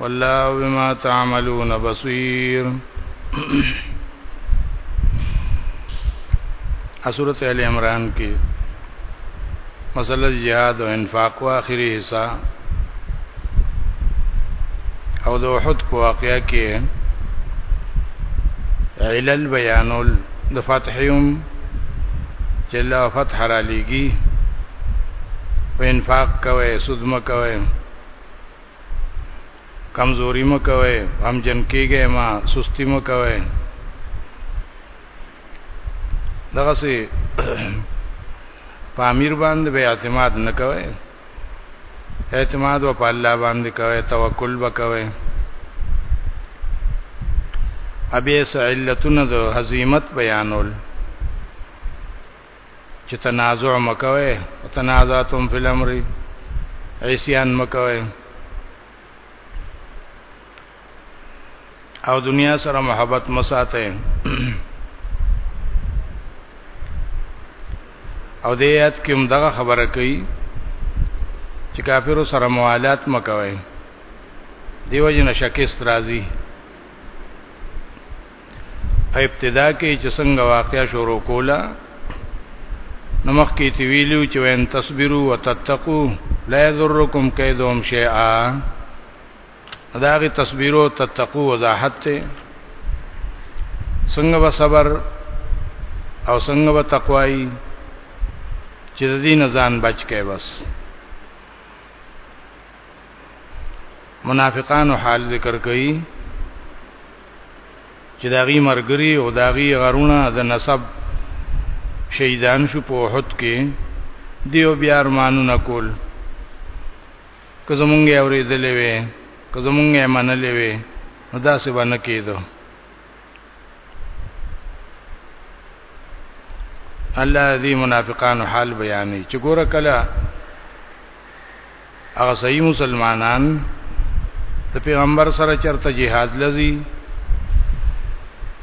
والله بما تعملون بصير اسوره ال عمران کې مسله جهاد او انفاق او اخري حصہ او د احد په واقعیا کې علل بیانول د فتحیوم چې الله فتح را لېږي په انفاق کوي سود مکوي کمزوري مو کوي هم جن کېږي ما سستی مو کوي دغه سي په امیر باندې به اعتماد نه کوي اعتماد په الله باندې کوي توکل وکوي ابي سعلتن د هزیمت بیانول چې تنازع مکوي تنازعتم فی الامر عصیان مکوي او دنیا سره محبت مساته او دې آیات کې هم دغه خبره کوي چې کافرو سره موالات مکوي دیو جن شکست راځي ابتدا کې چې څنګه واقعیا شروع کوله نو مخکې تی ویلو چې وین تصبروا وتتقوا لا یضرکم کیدهم شیئا داغه تصبروا وتتقوا وضاحت ته څنګه به صبر او څنګه به تقوای چې د دین ځان بچ کې بس منافقانو حال ذکر کړي چې داغي مرګري او داغي غرونه د نسب شهیدان شو په وحد کې دیو بیا ارمانونه کول که زمونږه اورېدلې وي که زمونږه منلې وي نو دا څه باندې کېدو الله دې منافقانو حال بیانې چې ګوره کله هغه صحیح مسلمانان د پیغمبر سره چرته jihad لذي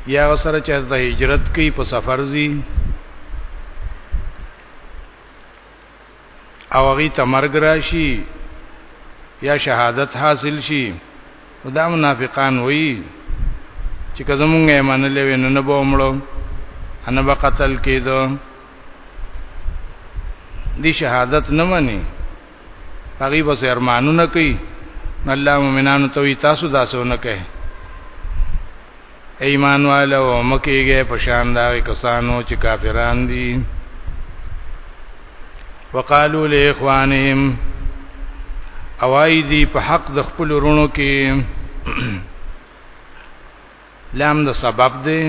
یا سره چرته هجرت کوي په سفر زی او هغه تمرګ راشي یا شهادت حاصل شي دا منافقان وایي چې کله مونږ یې منلې وینو نه به ومړو ان به قتل کېدو دی شهادت نه مني هغه به ارمانونه کوي الله مومنانو ته وی تاسو داسونه کوي ایمان والو مکیږي په شان دا کسانو چې کافران دي وقالو لاخوانهم اوای دی په حق د خپل رونو کې لام د سبب دی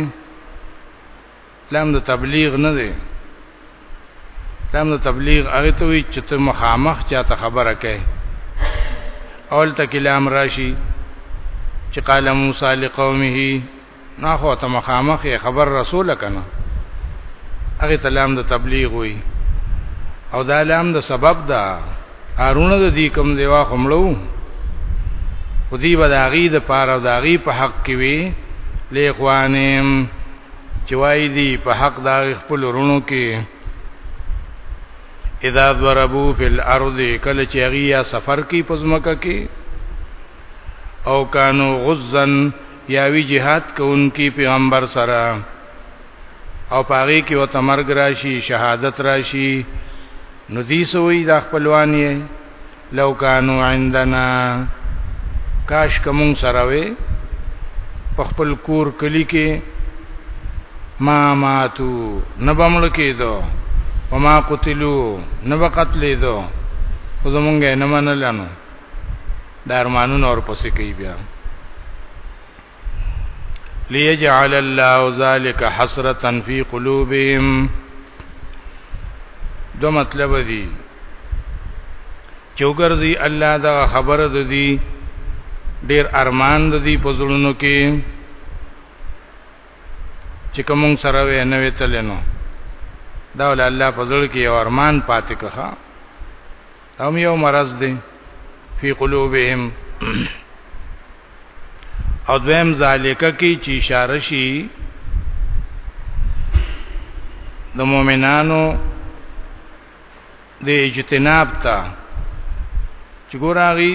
اسلام د تبلیغ نه دی اسلام د تبلیغ هغه ته وی چې ته مخامخ چاته خبره کوي اول ته کلام راشي چې قال موسی لقومه نه خو ته مخامخ خبر رسول کنه هغه ته لام د تبلیغ وی او دا لام د سبب ده هارونه د دې کوم دیوا خمړو خو دی به د هغې د پاره او د هغې په حق کې وي لیخوانیم چې وایي دی په حق د هغې خپل ورونو کې اذا ضربو فی الارض کله چې هغې یا سفر کې په ځمکه کې او کانو غزن یا وی جهاد کوونکی پیغمبر سره او پاغي کې وته مرګ راشي شهادت راشي نو دې سوې د خپلوان یې لو کانو عندنا کاش کوم سره وې په خپل کور کلی کې ما ماتو نبمل کېدو وما قتلو نب قتلې دو خو زمونږه نه منلانو دارمانونو اور پسې کوي بیا ليجعل الله ذلك حسرة في قلوبهم دو مطلب دی چوګرځي الله دا خبره د دې ډیر ارمان د دې په زړونو کې چې کوم سره وې نه وې تلنو دا ول الله په زړه کې یو ارمان پاتې کړه هم یو مرض دی فی قلوبهم او دویم ذالک کی چې اشاره شي د مؤمنانو د اجتناب ته چې ګوراغي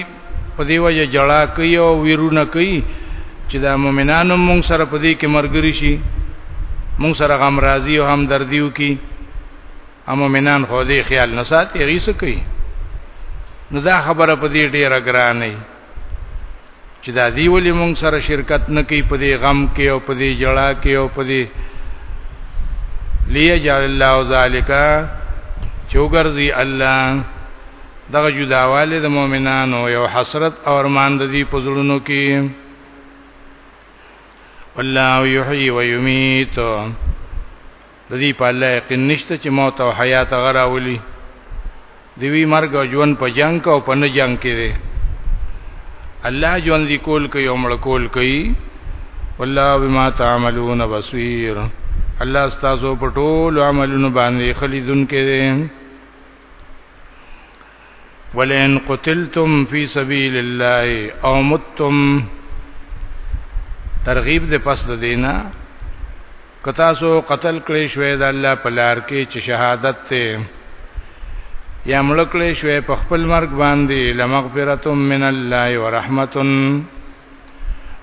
په دی وجه جړه کوي او ویرونه کوي چې د مؤمنانو مونږ سره په دې کې مرګري شي مونږ سره غم راضي او همدردیو کې مومنان خو دې خیال نه ساتي هغه څه کوي نو دا خبره په دې ډیره ګرانه چې دا دی ولې مونږ سره شرکت نه کوي په دې غم کې او په دې جړا کې او په دې لیجعل الله ذالک چوغرزی الله دغه جداواله د مؤمنانو یو حسرت او ارمان د دې پزړونو کې والله یحیی و یمیت د دې په الله یقین نشته چې موت او حیات غراولي دوی مرګ او ژوند په جنگ او په نه جنگ کې دي الله ژوند دی کول کوي او مړ کول کوي والله بما تعملون بصیر الله استاسو په ټول عملونو باندې خلیدون کې دي ولئن قتلتم فی سبیل الله او متتم ترغیب د پس د دینه کتا سو قتل کړي شوې د الله په لار کې چې شهادت ته یا ملک کړي شوې په خپل مرګ باندې لمغفرت من الله ورحمت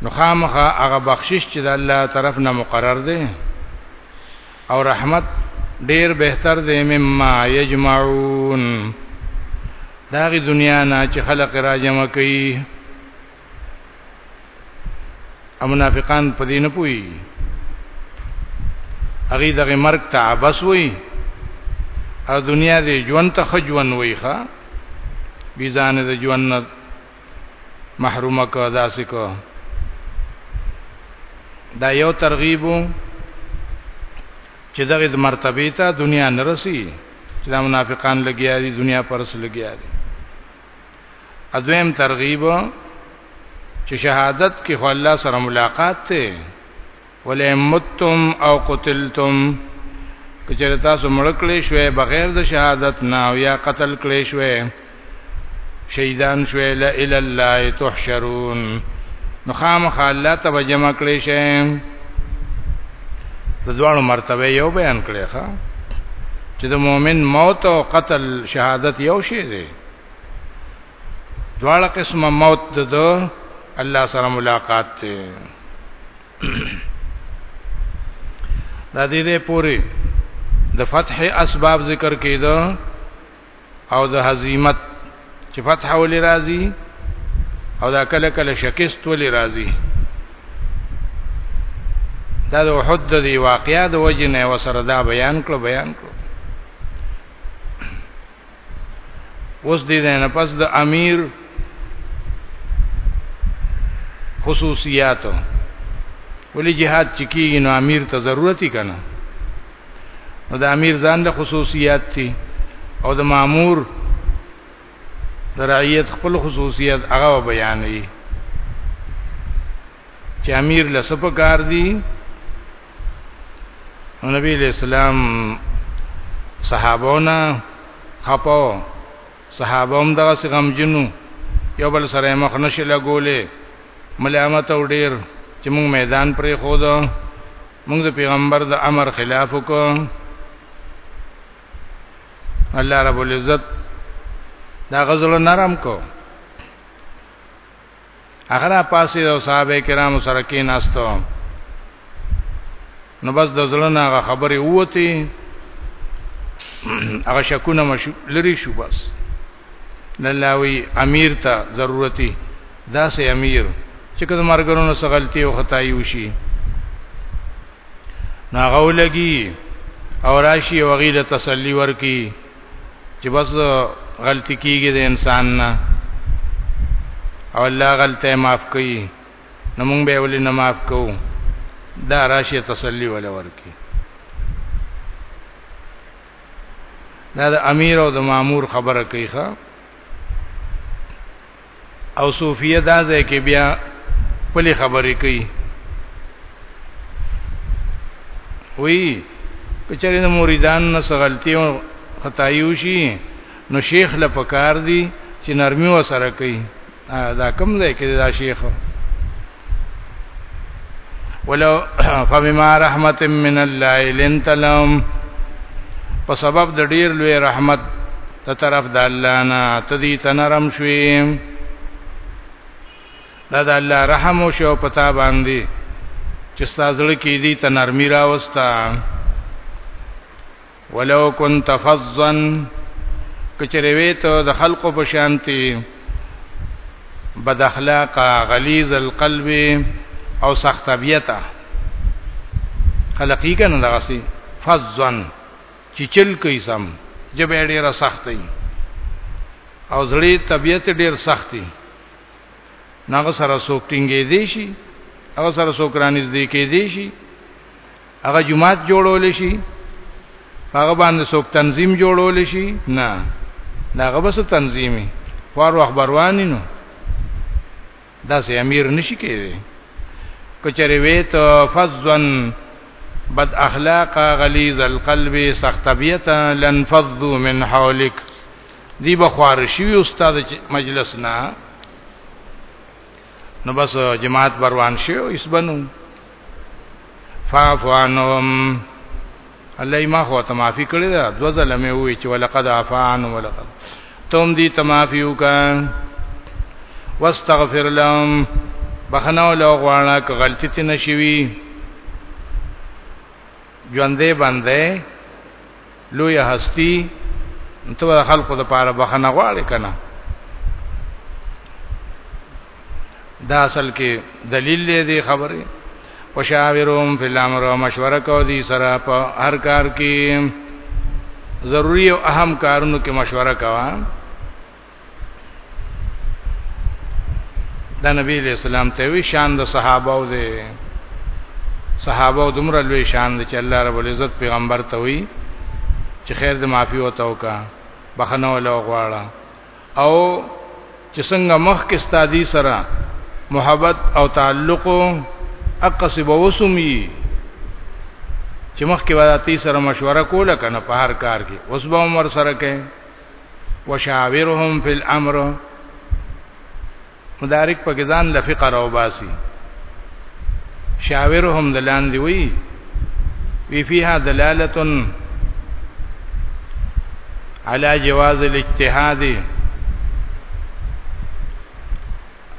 نو خامخه هغه بخشش چې د الله طرف نه مقرر دی او رحمت ډیر بهتر دی مما یجمعون داغي دنیا نه چې خلق را جمع کوي او منافقان په دې نه پوي هغه دغه مرګ ته عبس وي او دنیا دې ژوند ته خجون وي ښا بيزانه د ژوند محرومه کو داسې کو دا یو ترغیب چې دغه د مرتبه ته دنیا نرسي چې دا منافقان لګیا دي دنیا پرس لګیا دي اذویم ترغیب چې شهادت کې خو الله سره ملاقات ته ولئ متتم او قتلتم کچره تاسو مړ کړی شوي بغیر د شهادت نه او یا قتل کړی شوي شهیدان شوي لا اله الله تحشرون نو خامخ الله ته جمع کړی شي د دوه مرتبه یو بیان کړی ښا چې د مؤمن موت او قتل شهادت یو شی دی دواړه قسمه موت د الله سره ملاقات ته دا دې دې پوری د فتح اسباب ذکر کېده او د هزیمت چې فتح ولې راځي او دا کله کله شکست ولې راځي دا د احد د دی واقعیا د وجه نه وسره دا بیان کړو بیان کړو اوس دې نه پس د امیر خصوصیات ولی جهاد چکیږي نو امیر ته ضرورتي کنه نو د امیر ځان له خصوصیات دي او د مامور د رعیت خپل خصوصیت هغه بیانوي چې امیر لسپ کار دی نبی اسلام صحابونه خپاو صحابه هم دغه څنګه جنو یو بل سره مخ نشي لګولې ملامت او ډیر چې موږ میدان پرې خو دا موږ د پیغمبر د امر خلاف وکړو الله رب العزت دا غزل نرم کو هغه را پاسې د صحابه کرامو سره کې ناستو نو بس د زړه هغه خبره ووتی هغه شکونه مشو لري شو بس للاوی امیر ته ضرورتي دا سه امیر چې کله مرګونو سره غلطي او خطا یو شي ناغه ولګي او راشي وغیله تسلی ورکی چې بس غلطي کیږي د انسان نه او الله غلطه معاف کوي نو موږ به ولې نه معاف کوو دا راشي تسلی ولا ورکی دا د امیر او د مامور خبره کوي ښا او صوفیه دا ځای کې بیا پلی خبرې کوي وی کچری د مریدان نه غلطي او خدای وشي نو شیخ له پکار دی چې نرمي وسره کوي دا کم ځای کې دا شیخ ولو فبما رحمت من الله لنت لهم په سبب د ډیر لوی رحمت ته طرف د الله نه تدی تنرم شوي دا د الله رحم او شو پتا باندې چې ستاسو لکه دې تنرمي راوستا ولو كنت فظا کچروي ته د خلقو په شانتي بد اخلاق غليظ القلب او سخت طبيعته خلقي کنه دغه سي فظا چې چل کوي سم جبه ډیره سختي او زړی طبيعت ډیر سختي ناغه سره سوک ټینګې دی شي او سره سوک رانیز دی کې دی شي هغه جماعت جوړول شي هغه باندې څوک تنظیم جوړول شي نه دا هغه بس تنظیمي وارو اخباروانی نو دا سه امیر نشي کېږي کچره وې ته فزن بد اخلاق غلیظ القلب سخت طبیعت لنفضوا من حولک دی بخوار شوی استاد مجلس نه نو بس جماعت بروان شو اس بنو فاعفو عنهم الله ما خو ته معافي کړی دا دو ظلمه وی چې ولقد عفان ولقد تم دي تمافي وکا واستغفر لهم بخنو لو غواړه ک غلطی تی نشوي ژوندې باندې لوی هستی ته د خلکو د پاره بخنه غواړي کنه دا اصل کې دلیل دی دی خبره وشاورهم فی الامر او مشوره کو دي سره په هر کار کې ضروری او اهم کارونو کې مشوره کوه دا نبی علیہ السلام ته وی شان د صحابه او د صحابه او دمر لوی شان د چې الله رب العزت پیغمبر ته وی چې خیر د معافی او توکا بخنه ولا غواړه او چې څنګه مخ کې ستادي سره محبت او تعلق اقصب وسمی چې مخ کې واداتی سره مشوره کوله کنه په هر کار کې اوس به عمر سره کې وشاورهم فی الامر مدارک په ځان لفقه راو باسي شاورهم دلان دی وی وی فيها دلالة على جواز الاجتهاد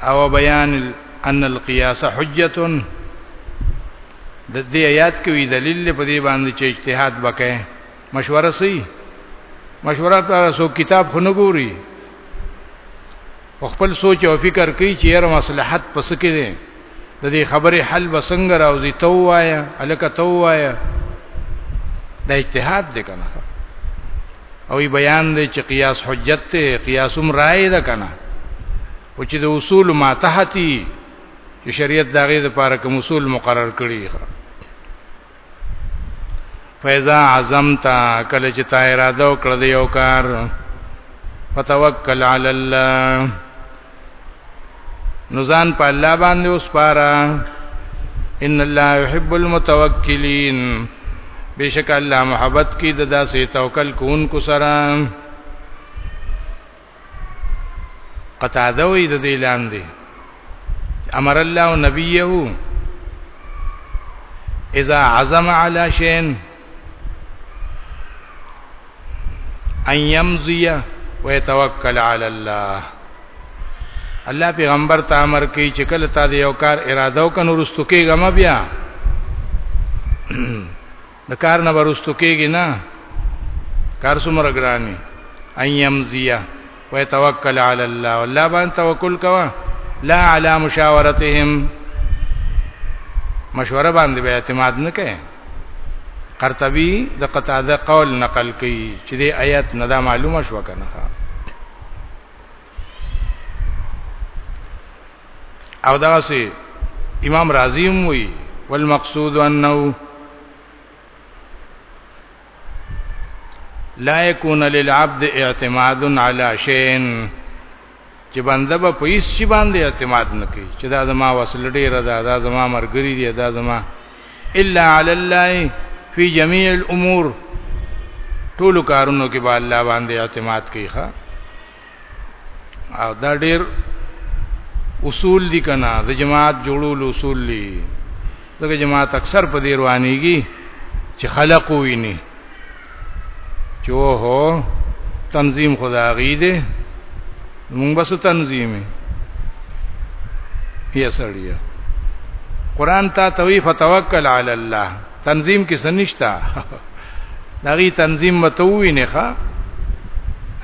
او بیان ان القياس حجه د دې آیات کې دلیل په دې باندې چې اجتهاد وکړي مشوره سي مشوره تاسو کتاب خو نه ګوري خپل سوچ او فکر کوي چې یره مصلحت پس کې دي د دې خبرې حل وسنګ راوځي تو وایا الکه تو وایا د اجتهاد دې کنه او ای بیان دې چې قیاس حجت ته قیاس هم رائے ده کنه او چې د اصول ما تحتی چې شریعت داغه د پاره کوم اصول مقرر کړی ښه فیضا عزمت کله چې تا اراده وکړه د یو کار فتوکل علی الله نزان په الله باندې وسپاره ان الله يحب المتوکلین بشک الله محبت کی د داسې توکل کوونکو سره قطاده وی د دې لاندې امر الله نبيه اذا عزم على شيء ان يمضي ويتوكل على الله الله پیغمبر ته امر کوي چې کله تا د یو کار اراده وکړو رستو کېږم بیا د کار نه ورستو کېږي نه کار څومره ګراني ايام زیه ويتوکل علی الله والله باندې توکل کوا لا علی مشاورتهم مشوره باندې به اعتماد نه کوي قرطبي د قتاده قول نقل کوي چې د آیات نه دا معلومه شو کنه او دا سي امام رازي هم وي والمقصود انه لا يكون للعبد اعتماد على شيء چې بنده به په هیڅ شي باندې اعتماد نکړي چې دا زما وسل ډیره ده دا زما مرګري دی دا زما الا علی الله فی جميع الامور ټول کارونو کې به الله باندې اعتماد کوي ښا او دا ډیر اصول دي کنه د جماعت جوړول اصول دي دغه جماعت اکثر په دې روانيږي چې خلق ویني چې هو تنظیم خدا غیده موږ بس تنظیمه یې سړیه قران ته توي فتوکل علی الله تنظیم کې سنشتا دغه تنظیم متوي نه ښا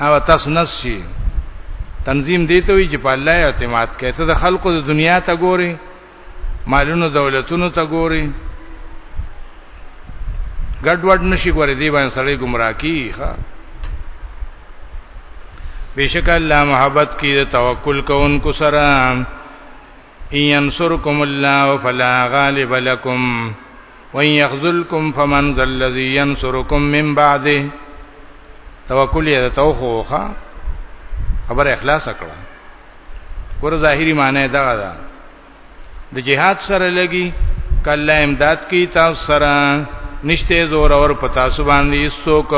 او تاسو نشي تنظیم دی ته وی چې په الله اعتماد کوي ته د خلقو د دنیا ته ګوري مالونو دولتونو ته ګوري ګډوډ نشي ګوري دی باندې سړی گمراه کی ښا بیشک الله محبت کی د توکل کوونکو سره ينصركم الله فلا غالب لكم وان يخذلكم فمن ذا الذي ينصركم من بعده توکل یې توخوخه خبر اخلاص کړه ور ظاهری معنی دا ده د جهاد سره لګي کله امداد کی تاسو سره نشته زور اور پتا سو باندې سوک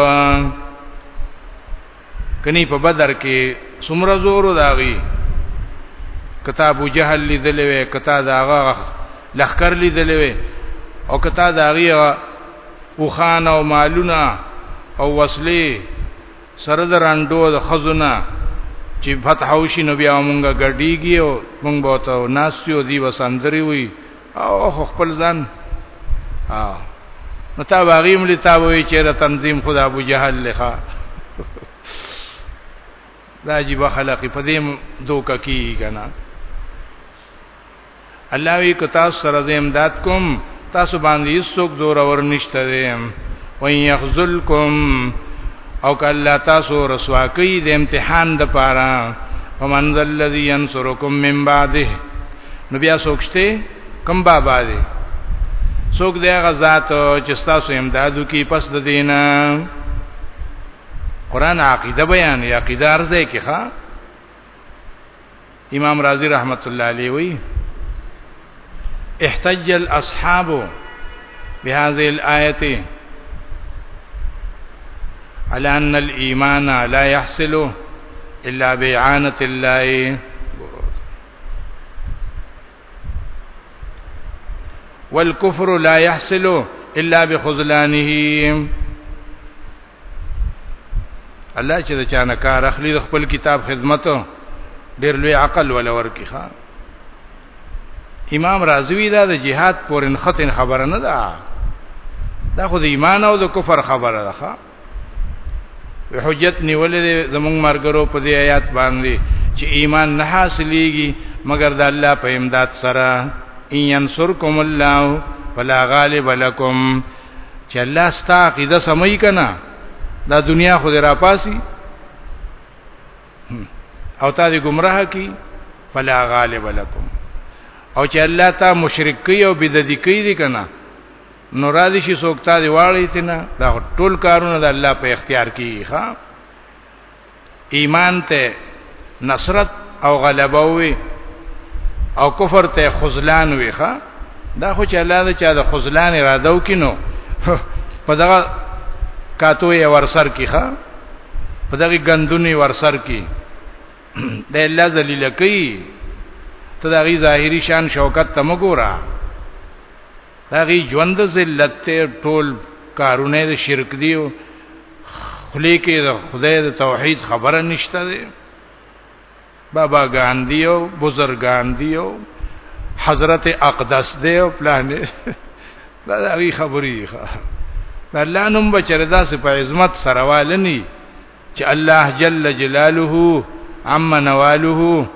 کني په بدر کې سمره زور داغي کتاب جهل لیدلې وې کتا داغه لخر لیدلې وې او کتا داغي او خان او مالونه او وسلې سره درندو د خزونه چې فتح وشي نو بیا مونږه ګډیږي او مونږ به ته ناسیو دی وسندري وي او خپل ځان او نو تا باغیم لتا وی چې را تنظیم خدا ابو جهل لخوا دا جی بخلق په دې دوک کی کنه الله وی کتا سره زمداد کوم تاسو باندې هیڅوک زور اور نشته دیم وَيَخْذُلْكُمْ او که الله تاسو رسوا کوي د امتحان د پاره فمن ذا الذي ينصركم من بعده نو بیا سوچته کم بابا دی څوک دی هغه ذات چې تاسو امدادو کې پس د دینه قران عقیده بیان یا عقیده ارزه کې ښا امام رازی رحمت الله علیه وی احتج الاصحاب بهذه الايه على ان الايمان لا يحصل الا بعانه الله والكفر لا يحصل الا بخذلانه الله چې د چانه کار اخلي د خپل کتاب خدمت ډېر لوی عقل ولا ورکی ښا امام رازوی دا د جهاد پورن ختن خبره نه ده دا خو د ایمان او د کفر خبره ده ښا حجت نیولې زمونږ مرګرو په دې آیات باندې چې ایمان نه حاصلېږي مګر د الله په امداد سره ان ينصركم الله فلا غالب لكم چې الله ستا عقیده سمای کنا دا دنیا خو دې را پاسي او تا دې گمراه کی فلا غالب لكم او چې الله تا مشرک کوي او بدعت کوي دي کنا نو را دي شي سوکتا دی واړی تینا دا ټول کارونه د الله په اختیار کې ښا ایمان ته نصرت او غلبه وي او کفر ته خذلان وي ښا دا خو چې الله دا چا د خذلان اراده وکینو په دغه کاتو یې ورسر کی ښا په دغه غندونی ورسر کی د الله ذلیل کوي ته دغه ظاهری شان شوکت تم ګورا هغه ژوند ذلت ته ټول کارونه د شرک دی او خلی کې د خدای د توحید خبره نشته دی بابا ګاندی او بزرګان دی او حضرت اقدس دی او پلان دی دا هغه خبرې ښه الله نوم بچره داسې په عظمت سره والنی چې الله جل جلاله عما نواله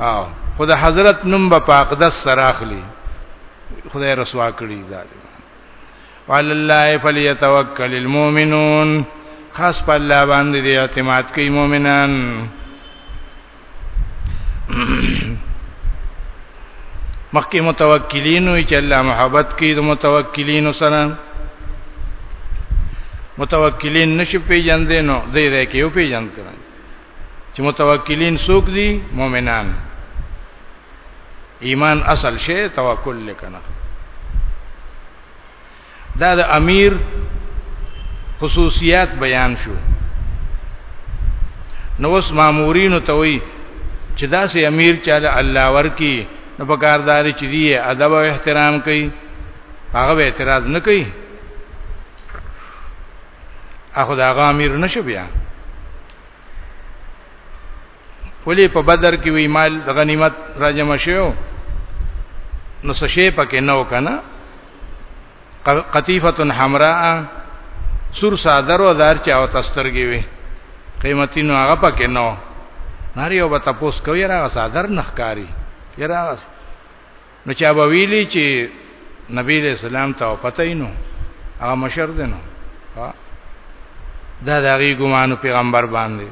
او خدای حضرت نوم په پاقدس سراخلی خدای رسوا کړی ظالم وعلى الله فليتوكل المؤمنون خاص په الله باندې اعتماد کوي مؤمنان مخکې متوکلین وی چې الله محبت کوي د متوکلین سره متوکلین نشي پیژندې نو دې دې کې یو پیژند کړه چې متوکلین څوک دي مؤمنان ایمان اصل شی توکل لکنه دا د امیر خصوصیات بیان شو نو اوس مامورین ته وی چې دا سي امیر چاله الله ورکی نو په کاردار چې دی ادب او احترام کوي هغه به اعتراض نه کوي اخو دا هغه امیر نشو بیا ولی په بدر کې وی مال د غنیمت راجم شو نو څه شی پکې نو کنه قطیفه حمراء سور صادر او دار چا او تسترګي وی قیمتي نو هغه پکې نو ناریو به تاسو کوی را صادر نخکاری یرا نو چا به ویلی چې نبی له سلام ته پته اینو هغه مشر دی نو دا دغه ګمان پیغمبر باندې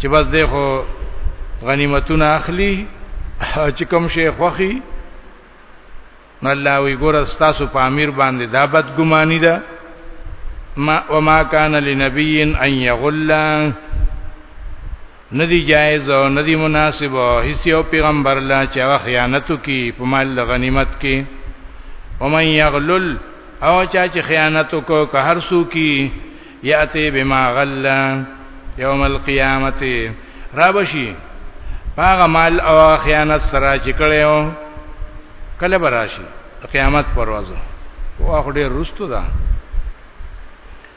چې بس دی خو غنیمتونه اخلي چې کوم شي خوخي نو الله وی ګور تاسو په امیر باندې دا بد ګمانی ده ما وما کان لنبی ان یغلا ندی جایز او ندی مناسب هیڅ یو پیغمبر لا چې هغه خیانت کوي په مال د غنیمت کې ومن یغلل او چا چې خیانت کو که هر سو کی یاتی بما غل یوم القیامت رابشی پاغه مال او خیانت سره چې کړو کله براشي قیامت پروازه واخ ډیر رستو ده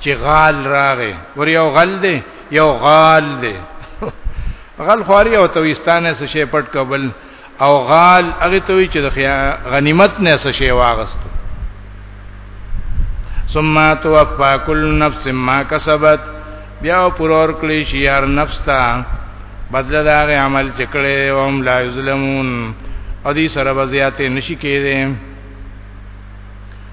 چې غال راغې ور یو غل دی یو غال دی غل خواري او تويستانه څه شي پټ کبل او غال هغه ته وی چې د غنیمت نه څه شي واغست ثم توفى كل نفس ما كسبت بیا پرور کړی شي هر نفس ته بدل دا عمل چې کړي او هم لا یظلمون او دې سره بزیاتې نشي کېږي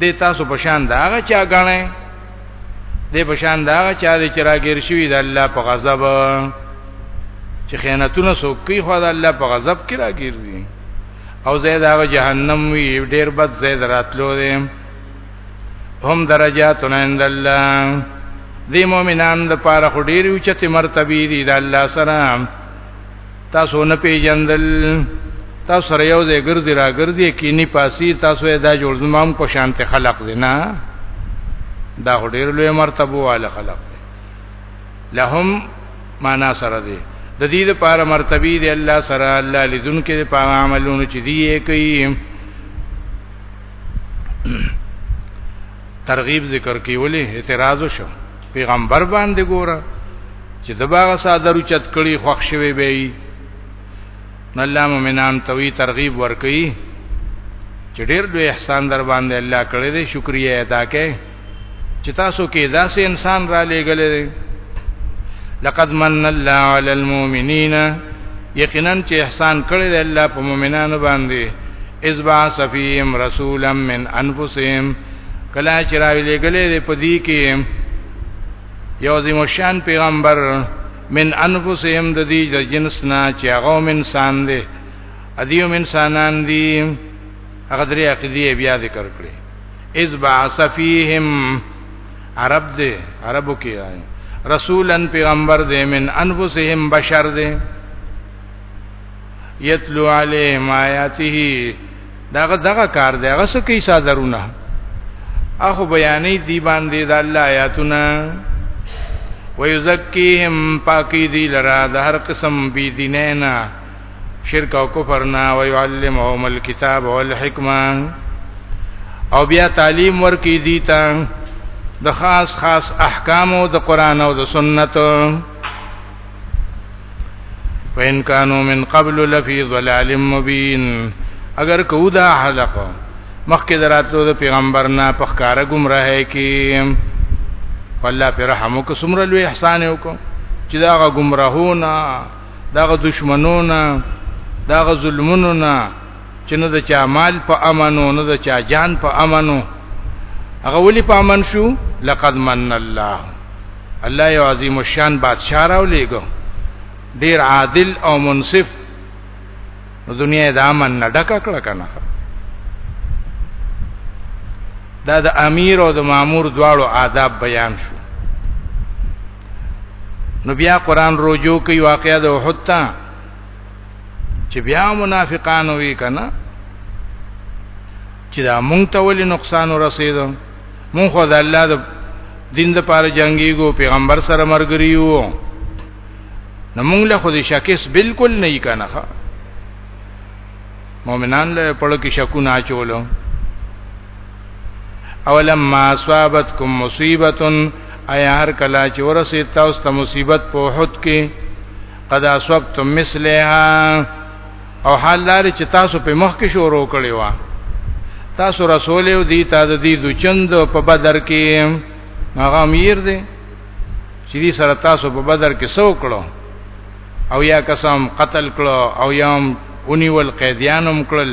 دې تاسو په شان دا هغه چا غاڼه دې په شان دا هغه چا دې چې راګیر شوی د الله په غضب چې خیانتونه څوک کوي خو د الله په غضب کې راګیر دي او زید هغه جهنم وی ډیر بد زید راتلو دي هم درجات عند الله دی مؤمنان د پاره خډیر اوچته مرتبه دي د الله سره تاسو نه پیژندل تاسو سره یو ځای ګرځي را ګرځي کینی پاسی تاسو دا جوړ زمام کو شانت خلق دی نه دا ډیر لوی مرتبه والا خلق دی لهم معنا سره دی د دې لپاره مرتبه دی الله سره الله لذن کې په عملونو چې دی کوي ترغیب ذکر کې ولې اعتراض شو پیغمبر باندې ګوره چې د باغ صادر چت کړي خوښ شوي به وي نو الله مومنان ته وی ترغیب ورکړي چې ډېر لوی احسان در باندې الله کړی دی شکریا ادا کړئ چې تاسو کې داسې انسان را لېګلې دی لقد من الله علی المؤمنین یقینا چې احسان کړی دی الله په مؤمنانو باندې اذ با سفیم رسولا من انفسهم کله چې راوی لګلې دې پدی کې یو زمو شان پیغمبر من انفسهم د دې د جنس نه چې هغه انسان دی ادیوم انسانان دی هغه درې عقیدې بیا ذکر کړې اذ بعث فیهم عرب دې عربو کې رسولن پیغمبر دې من انفسهم بشر دې یتلو علیهم آیاته داغه دغه کار دی هغه څه کوي صادرونه اخو بیانې دی باندې د الله آیاتونه ويزکیهم پاکی دی لرا د هر قسم بی دینینا شرک او کفر نه ويعلمهم الكتاب والحکمه او بیا تعلیم ورکی دی تا د خاص خاص احکام او د قران او د سنت وان كانوا من قبل لفي ضلال مبين اگر کو دا حلق مخکې دراتلو د پیغمبر نه په ښکارا گمراهه کې والله پر رحم وک سمره لوی احسان وک چې داغه گمراهونه داغه دشمنونه داغه ظلمونه چې نه د چا مال په امنو نه د چا جان په امنو هغه ولي په امن شو لقد من الله الله یو عظیم الشان بادشاہ راولېګو ډیر عادل او منصف دنیا د امن نه ډکه کړه کنه دا د امیر او د مامور دواړو آداب بیان شو نو بیا قران رجوع کوي واقعیا د وحد ته چې بیا منافقان وی کنه چې دا مونږ ته ولې نقصان ورسید مونږ خو د الله د دین د پاره جنگیږو پیغمبر سره مرګري یو نو مونږ له خو دې شکیس بالکل نه یې کنه مؤمنان له پړو کې شکو نه چولو اولم ما اصابتکم مصیبتن ایا هر کلا چې ورسې تاسو ته مصیبت په وحد کې قد اسوقتم مثلها او حال دار چې تاسو په مخ کې شروع کړی و تاسو رسول یو دی تا د دې د چند په بدر کې هغه امیر دی چې دې سره تاسو په بدر کې سو کړو او یا قسم قتل کړو او یا اونی ول قیدیانم کړل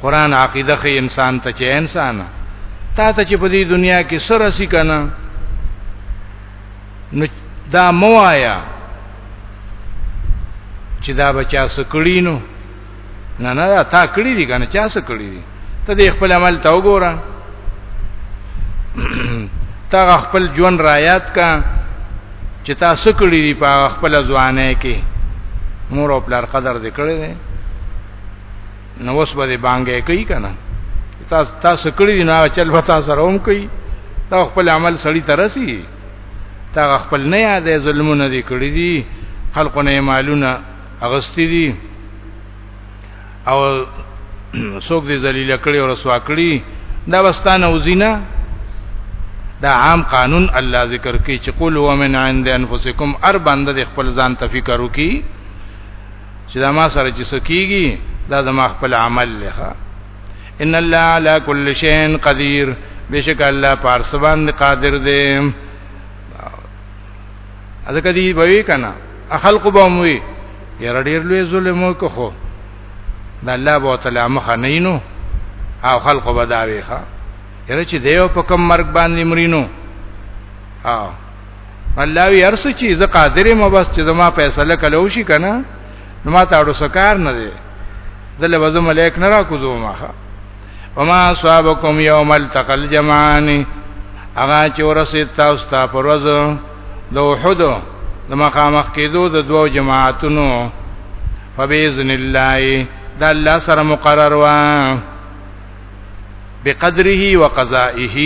قران عقیده خې انسان ته چې انسان تا ته چې په دې دنیا کې سره سي کنه نو دا موایا چې دا بچا سکړی نو نه نه تا کړی دي کنه چا سکړی دي ته دې خپل عمل ته وګوره تا خپل ژوند را یاد کا چې تا سکړی دي په خپل ځوانه کې مور او پلار قدر دې کړی دی نو اوس به بانګې کوي کنه تاسو تاسو کړی نه چل به تاسو سره هم کوي دا خپل عمل سړی ترسي تا خپل نه یادې ظلمونه دي کړی دي خلقونه مالونه اغستی دي او څوک دې ذلیل کړي او رسوا کړي دا واستانه وزینا دا عام قانون الله ذکر کوي چې قول هو من عند انفسکم ار باندې خپل ځان ته فکر وکي چې دا ما سره چې سکیږي دا د ما خپل عمل لخوا ان الله على كل شيء قدير بشک الله پارس باندې قادر دی اذا کدی بوي کنه خلق به موي یره ډیر لوی ظلم وکړو د الله بو تعالی مخ نه نینو او خلق به داوي ښا یره چې دیو په کم مرګ باندې مرینو او الله وی ارس چی ز قادر ما بس چې زما فیصله کله وشي کنه نو ما ته اړو سکار نه دی دله وزه ملائک نه را کوزو ما وما اصابکم یوم التقى الجمعان اغا چې ورسې تاسو ته پروز د وحد د مخامخ کېدو د دوو جماعتونو فباذن الله دا الله سره مقرر و بقدره وقضائه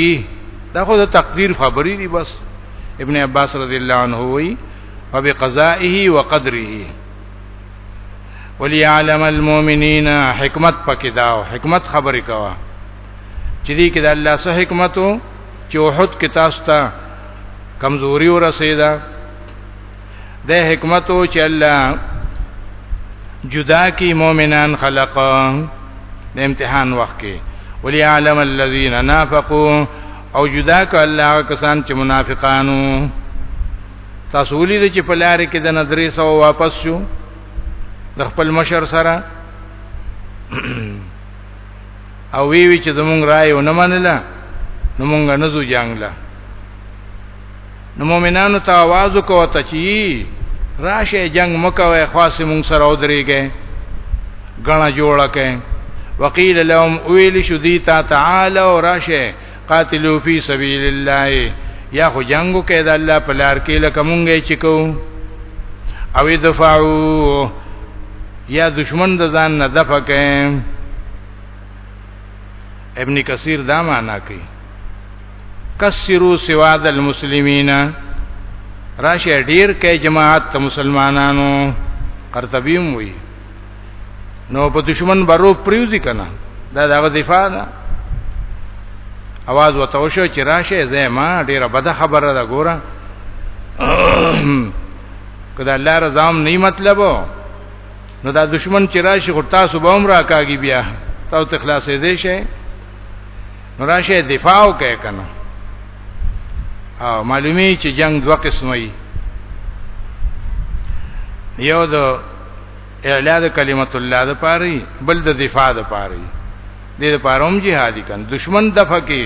دا خو د تقدیر خبرې دي بس ابن عباس رضی الله عنه وی فبقضائه وقدره وليعلم المؤمنين حکمت پکې دا حکمت خبرې کوا چې دې کې د الله سره حکمتو چې وحد کې تاسو ته کمزوري ورسېده د حکمت او چې الله جدا کی مؤمنان خلق د امتحان وخت کې وليعلم الذين نافقوا او جدا ک الله کسان چې منافقانو تاسو ولې چې په لار کې د نظرې سو واپس شو د خپل مشر سره او وی وی چې زمونږ رائے ونه منله نو مونږ نه زو جنگ له نو مؤمنانو ته आवाज وکاو ته چی راشه جنگ مکوې خاصه مونږ سره ودرېږي غنا جوړه کړي وقيل لهم اويل شديتا تعالى وراشه قاتلوا في سبيل الله یا خو جنگو کې د الله په لار کې لکه مونږه چې کو او دفاعو یا دشمن د ځان نه دفع کړي ابن کثیر دا معنا کوي کسرو سواد المسلمین راشه ډیر کې جماعت ته مسلمانانو قرطبی وی نو په دشمن برو پریوزی کنه دا دغه دفاع ده आवाज وته شو چې راشه زه ما ډیره بده خبره ده ګوره کله الله رضام نه مطلب نو دا دشمن چې راشي خو تاسو به هم راکاږي بیا تاسو ته خلاصې دي شي نو راشه دفاع وکړي کنه او معلومی چې جنگ دوه قسمه وي یو د اعلا د کلمت الله د پاره بل د دفاع د پاره دې د پاره هم جهادي کن دشمن دفع کې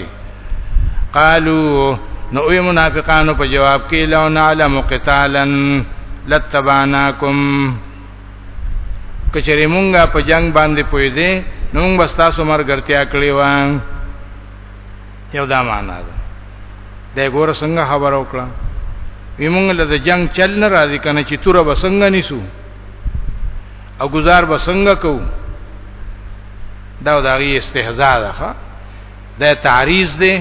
قالو نو وی منافقانو په جواب کې لو نعلم قتالن لتبعناکم کچری مونږه په جنگ باندې پوي دي نو موږ بس تاسو مرګرتیا کړی و یو دا معنا ده د ګور څنګه خبر وکړه وی موږ له جنگ چل نه راځي کنه چې تور به څنګه نیسو او گزار به څنګه کوو دا د هغه استهزاء ده ښا دا تعریض ده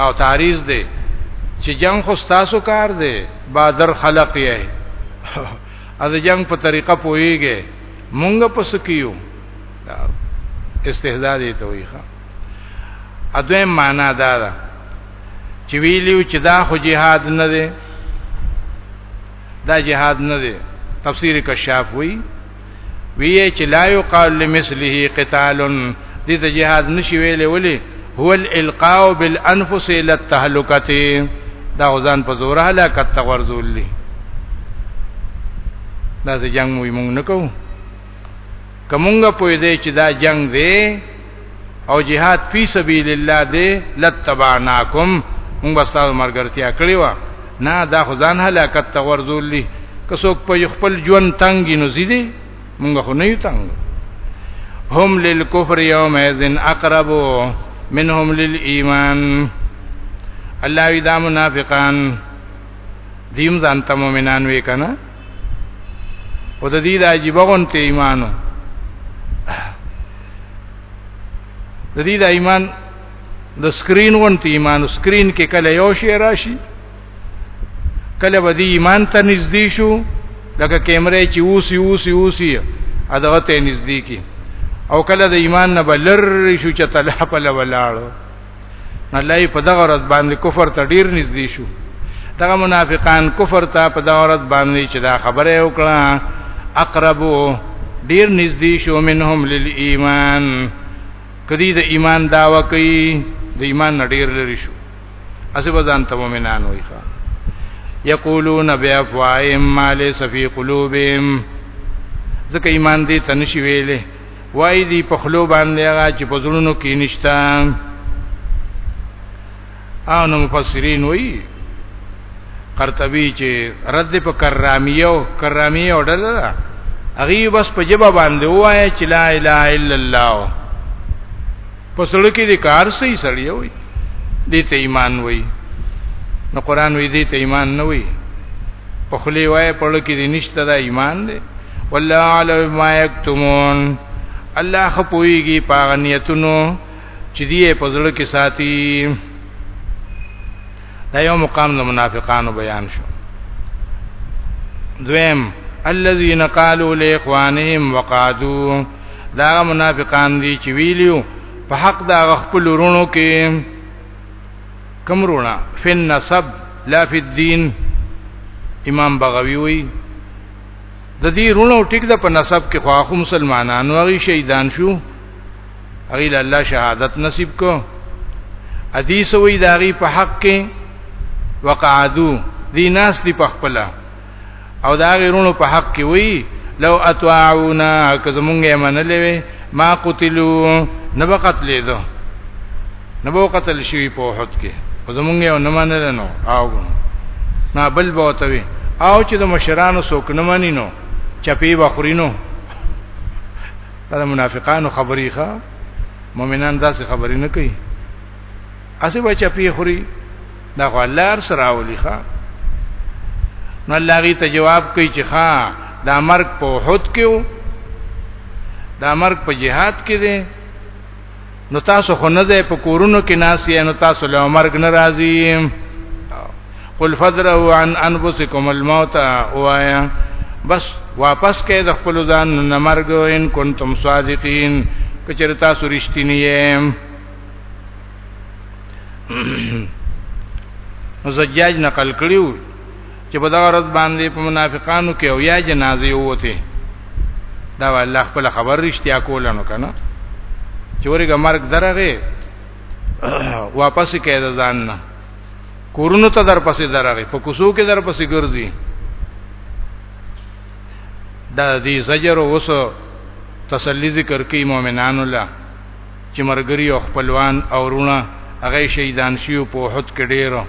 او تعریض ده چې جنگ خو تاسو کار ده بادر خلق یې ا د جنگ په طریقه پويږي مونږ پس کیو استهزاء دي ته وي ښا ا دوی معنا دا ده چې ویلیو چې دا خو جهاد نه دی دا جهاد نه دی تفسیر کشاف وی وی چې لا یقال لمثله قتال دې ته جهاد نشي ویلې ولي هو الالقاء بالانفس الى التهلكه دا غزان په زور هلاکت ته ورزول دي دا چې جنگ موږ موږ نکو کومګه پوي دې چې دا جنگ دی او جهاد فی سبیل الله دی لتبعناکم موږ بساو مرګرتیا کړی و نه دا خدان هلاکت ته ورزول دي که څوک په خپل ژوند تنګ نو زیدي موږ خو نه یو تنګ هم للکفر یوم اذن اقرب منهم للایمان الله وی دا منافقان دیم ځان ته مؤمنان وی کنه او د دې د عجیب غونته ایمانو د دې د ایمان د سکرین غونته ایمان سکرین کې کله یو شی راشي کله به دی ایمان ته نږدې شو لکه کیمره چې اوسی اوسی اوسی ادغه ته نږدې کی او کله د ایمان نه بلر شو چې تلح په لولاړو الله په دغه ورځ باندې کفر ته ډیر نږدې شو دغه منافقان کفر ته په دغه ورځ باندې چې دا خبره وکړه اقربو ډیر نږدې شو منهم للایمان کدی د ایمان داوا کوي د ایمان نډیر لري شو اسی بزان ته مؤمنان وای ښا یقولون بیافواهم ما ليس فی قلوبهم ځکه ایمان دې تنشي ویلې وای دی په خلو باندې هغه چې په زړونو کې نشتا او نو مفسرین وای قرطبی چې رد په کرامیو کرامیو ډل هغه بس په جبا باندې وای چې لا اله الا الله پسړو کې د کار سي سړی وي دې ته ایمان وي نو قران وی دې ته ایمان نه وي په خلی وای په لکه دې نشته دا ایمان دی والله علم ما یکتمون الله خپويږي په نیتونو چې دې په زړه کې ساتي دا یو مقام د منافقانو بیان شو دویم الذين قالوا لاخوانهم وقعدوا دا منافقان دي چې ویلیو په حق دا خپل رونو کې کم رونا فن نسب لا فی الدین امام بغوی وی د دې رونو ټیک د په نسب کې خواخو مسلمانانو هغه شهیدان شو هغه له الله شهادت نصیب کو حدیث وی داغي په حق کې وقعدو دیناس دی په خپل او دا غیرونو په حق کې وی لو اتواعونا که زمونږ یې منلې وي ما قتلوا نبا قتلې دو نبا قتل شوی په وحد کې زمونږ یې نه منل نو او نه بل بوتوي او چې د مشرانو څوک نه مانی نو چپی بخورینو دا منافقانو خبرې ښه مؤمنان داسې خبرې نه کوي اسی بچا پی خوري دا خو الله هر سره راولي ښا نو الله غي ته جواب کوي چې ښا دا مرګ په وحد کې وو دا مرګ په جهاد کې دی نو تاسو خو نه ځای په کورونو کې ناسي نو تاسو له مرګ ناراضي قل فذروا عن انفسكم الموت وایا بس واپس کې د خپل ځان نه مرګ ان کنتم صادقین کچره تاسو رښتینی یې زجاج نقل کړیو چې په دا ورځ باندې په منافقانو کې او یا جنازې ووته دا الله خپل خبر رښتیا کولنو کنه چې ورګه مرګ درغه واپس کېد ځان نه کورونو ته در پسې درغه په کوسو کې در پسې ګرځي دا دې زجر اوس تسلی ذکر کوي مؤمنانو له چې مرګري او خپلوان او رونه هغه شهیدان شیو په وحد کې ډیرو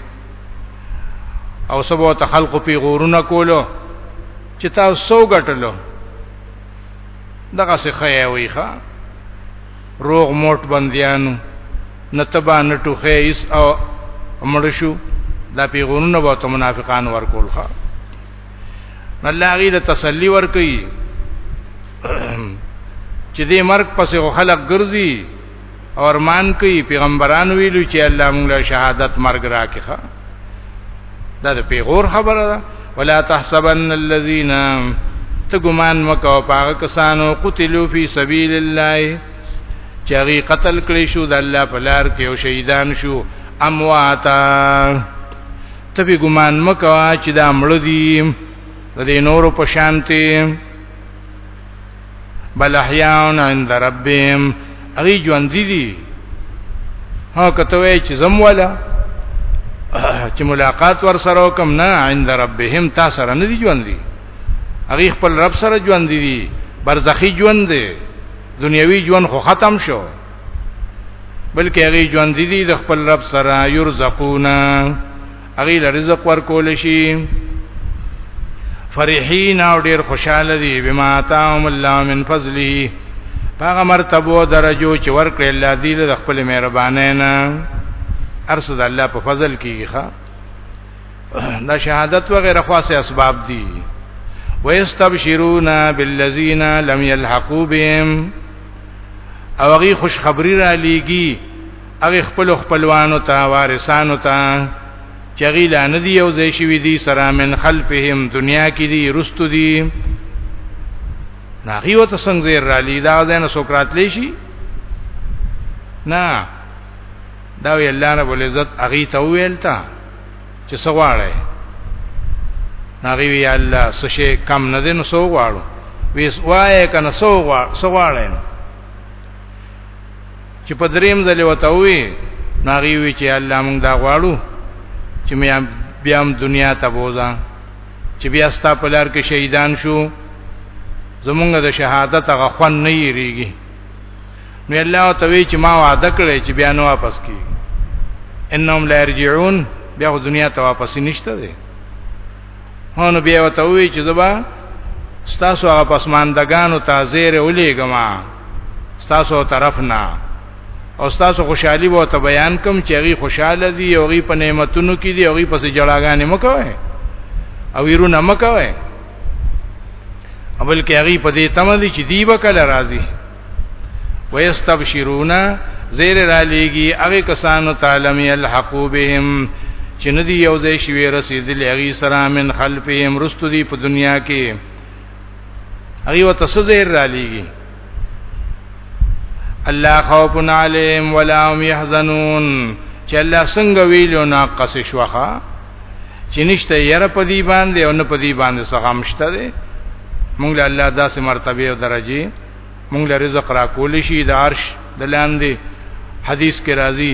او سبو ته خلق په غورونه کولو چې تاسو سو غټلو دغه څه خیا وی ښا روغ موټ بندیانو نتبا نټوخه ایس او مړشو دا پیغونونه به ته منافقان ورکول ښا الله هغه له تسلی ور کوي چې دې مرګ پسې خلک ګرځي او ارمان کوي پیغمبران ویلو چې الله موږ له شهادت مرګ راکړي دا د پیغور خبره ده ولا تحسبن الذين ته ګمان مکو پاګه کسانو قتلوا فی سبیل الله چې هغه قتل کړی شو د الله په لار کې او شهیدان شو امواتا ته به ګمان مکوا چې دا مړ دي د دې نورو په شانتي بل احیاون عند ربهم اغي ژوند دي ها کته وی چې زم والا چې ملاقات ور سره وکم نه عند ربهم تا سره نه دي ژوند دي اغي خپل رب سره ژوند دي برزخی ژوند دي دنیوي ژوند خو ختم شو بلکې هغه ژوند دي د خپل رب سره يرزقون هغه له رزق ورکول شي فرحین او ډیر خوشاله دي بما تام الله من فضله هغه مرتبه او درجو چې ورکړي الله دې له خپل مهربانۍ نه ارسد الله په فضل کیږي ښا دا شهادت وغیرہ خاصه اسباب دي ويستبشرون بالذین لم يلحقوا بهم او هغه خوشخبری را لیږي هغه خپل خپلوانو ته وارثانو ته چغی لا ندی او زی شوی دی سرا من خلفهم دنیا کې دی رستو دی ناغي وته څنګه زیر را لیدا زین سوکرات لیشي نه دا وی الله رب العزت اغي ته ویل تا چې سواړې ناغي وی الله سشه کم نه دین سو غواړو ویس وای کنه سو غوا سواړې چې په دریم ځلې وته وی ناغي وی چې الله موږ دا غواړو چې مې بیا هم دنیا ته بوزا چې بیا ستا په لار کې شهیدان شو زمونږ د شهادت هغه خوان نه یریږي نو الله تعالی چې ما وعده کړې چې بیا نو واپس کی انهم لا يرجعون بیا خو دنیا ته واپس نشته دي هونو بیا وته وی چې زبا ستاسو هغه پسماندگانو تازیر ولېګما ستاسو طرف نه او ستاسو خوشحالي وو ته بیان کوم چې هغه خوشاله دي او هغه په نعمتونو کې دي او هغه په جړاګانې مکوي او ویرونه مکوي اول کې هغه په دې تمه دي چې دی به کله راځي ويستبشرون زیر را لېږي هغه کسانو تعالی می الحق بهم چې ندی یو ځای شوی رسیدلی هغه سره من خلفهم رستو دی په دنیا کې هغه وتسزیر را لېږي الله خوف عليهم ولا هم يحزنون چې الله څنګه ویلو ناقص شوخه چې نشته یره په دې باندې او نه په دې باندې څه هم شته دي مونږ له الله داسې مرتبه او درجه مونږ له رزق را کول شي د عرش د لاندې حدیث کې راځي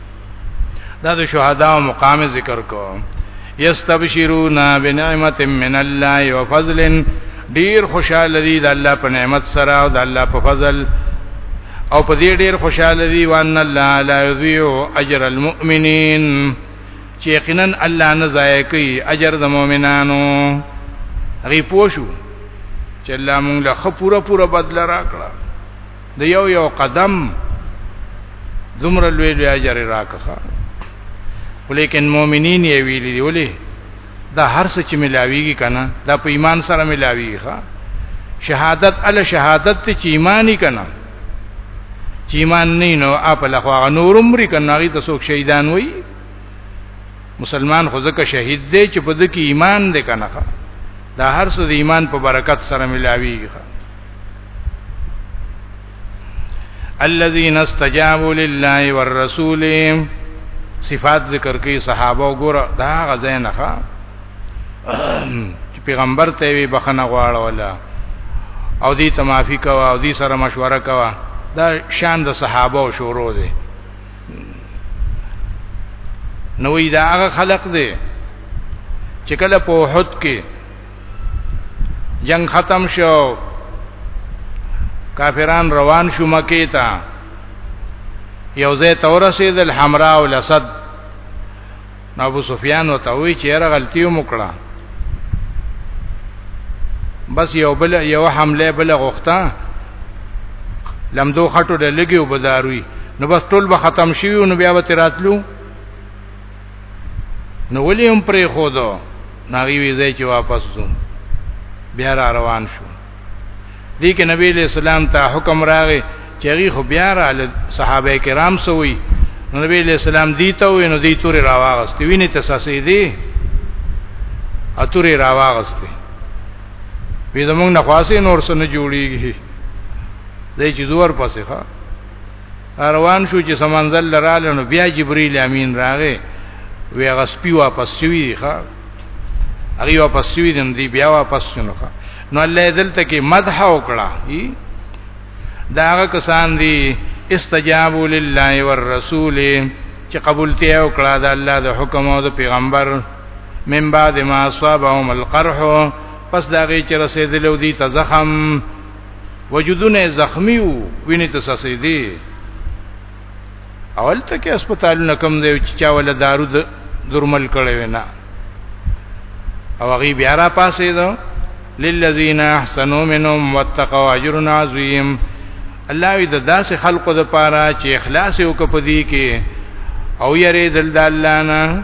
دا د شهدا او مقام ذکر کو یستبشرون بنعمت من الله وفضل ډیر خوشاله دي د الله په نعمت سره او د الله په فضل او په دې ډیر خوشاله دي وان الله لا یضيع اجر المؤمنین چې یقینا الله نه ضایع کوي اجر د مؤمنانو ری پوشو چې الله مونږ له خپوره پوره بدل راکړه د یو یو قدم دومره لوی لوی اجر راکخه ولیکن مؤمنین یې ویلي دی ولي دا هر څه چې ملاویږي کنه دا په ایمان سره ملاویږي ښا شهادت ال شهادت چې ایمانی کنه چې ایمان نه نو خپل خو نور عمر کنه غي د څوک شهیدان وای مسلمان خو ځکه شهید دی چې په دې کې ایمان دی کنه دا هر څه د ایمان په برکت سره ملاویږي الذين استجابوا لله والرسول صفات ذکر کوي صحابه وګوره دا غزاینه ښا چې پیغمبر ته وی بخنه غواړه ولا او دې تمافي کوا او دې سره مشوره کوا دا شان د صحابه او شورو دي نوې دا هغه خلق دي چې کله په وحد کې جنگ ختم شو کافران روان شو مکی ته یو ځای تورسید الحمراء الاسد نو ابو سفیان وته وی چې را غلطیو مکړه بس یو بل یو حمله بل غوښتا لمدو خټو د لګي او بازاروي نو بس ټول به ختم شي نو بیا به تراتلو نو ولې هم پرې خو دو ناغي وی ځای چې واپس زو بیا را روان شو دې کې نبی له سلام ته حکم راغی چې غي خو بیا را صحابه کرام سوی نبی له سلام دی ته وی نو دی توري راواغست ویني ته ساسې دی اتوري راواغست وی زمونږ نه خاصه نور سن جوړیږي دې چې زور پسې ښا روان شو چې سمنزل لراله نو بیا جبرئیل امین راغې وی غسپی واپس شوی دی ښا هغه واپس شوی دی دی بیا واپس شنو ښا نو الله دلته کې مدح وکړه دا هغه کسان دي استجابوا لله والرسول چې قبول ته او کړه د الله د حکم او د پیغمبر من بعد ما اصابهم القرح پس دا غي چې رسیدلو دي تزخم وجودونه زخمی وو ویني ته سسې دي اول ته کې هسپتالونه کم دی چې چا ول دارو درمل کړي وینا او هغه بیا را پاسې ده للذین احسنوا منهم واتقوا اجر عظیم الله دې داسې خلقو د پاره چې اخلاص وکړي کې او یری دل د الله نه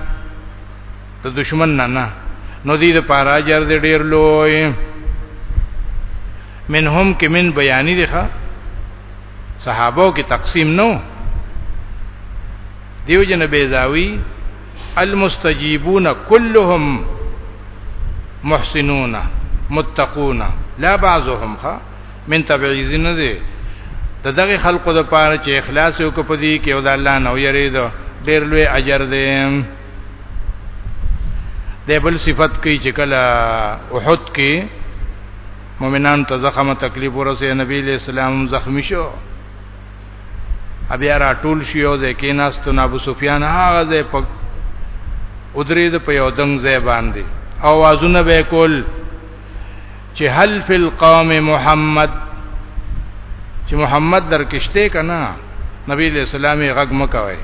د دشمن نه نه نو دې د پاره اجر دې ډیر لوی منهم کې من بیانی دي ښا صحابو کې تقسیم نو دیو جن بیزاوی المستجیبون كلهم محسنون متقون لا بعضهم ښا من تبعیز نه دي د دغه خلقو د پاره چې اخلاص وکړي په دې کې او د الله نو یریدو ډیر لوی اجر دی د بل صفت کوي چې کله احد کې مؤمنان ته زخم تکلیف ورسې نبی له اسلام زخمی شو بیا را ټول شي او د کیناست نه ابو سفیان هغه ځای په ادرید په یو دنګ ځای باندې اوازونه به کول چې هل فی القوم محمد چې محمد درکشته کنا نبی علیہ السلام یې غږ مکوي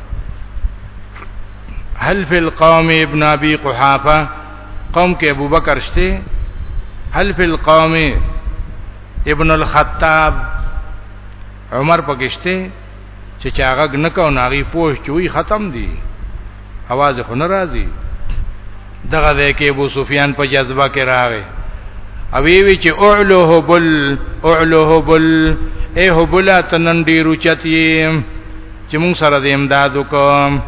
هل فی القوم ابن ابي قحافه قوم کې ابو بکر شته هل فی القوم ابن الخطاب عمر پکشته چې چاغګ نه کو ناغي پوه چوي ختم دي आवाज خو ناراضي دغه ځای کې ابو سفیان په جذبه کې راغی او وی چې اعلوه بل اعلوه بل اے هبلا تنن ډیرو چتی چې مون سره د امداد وکم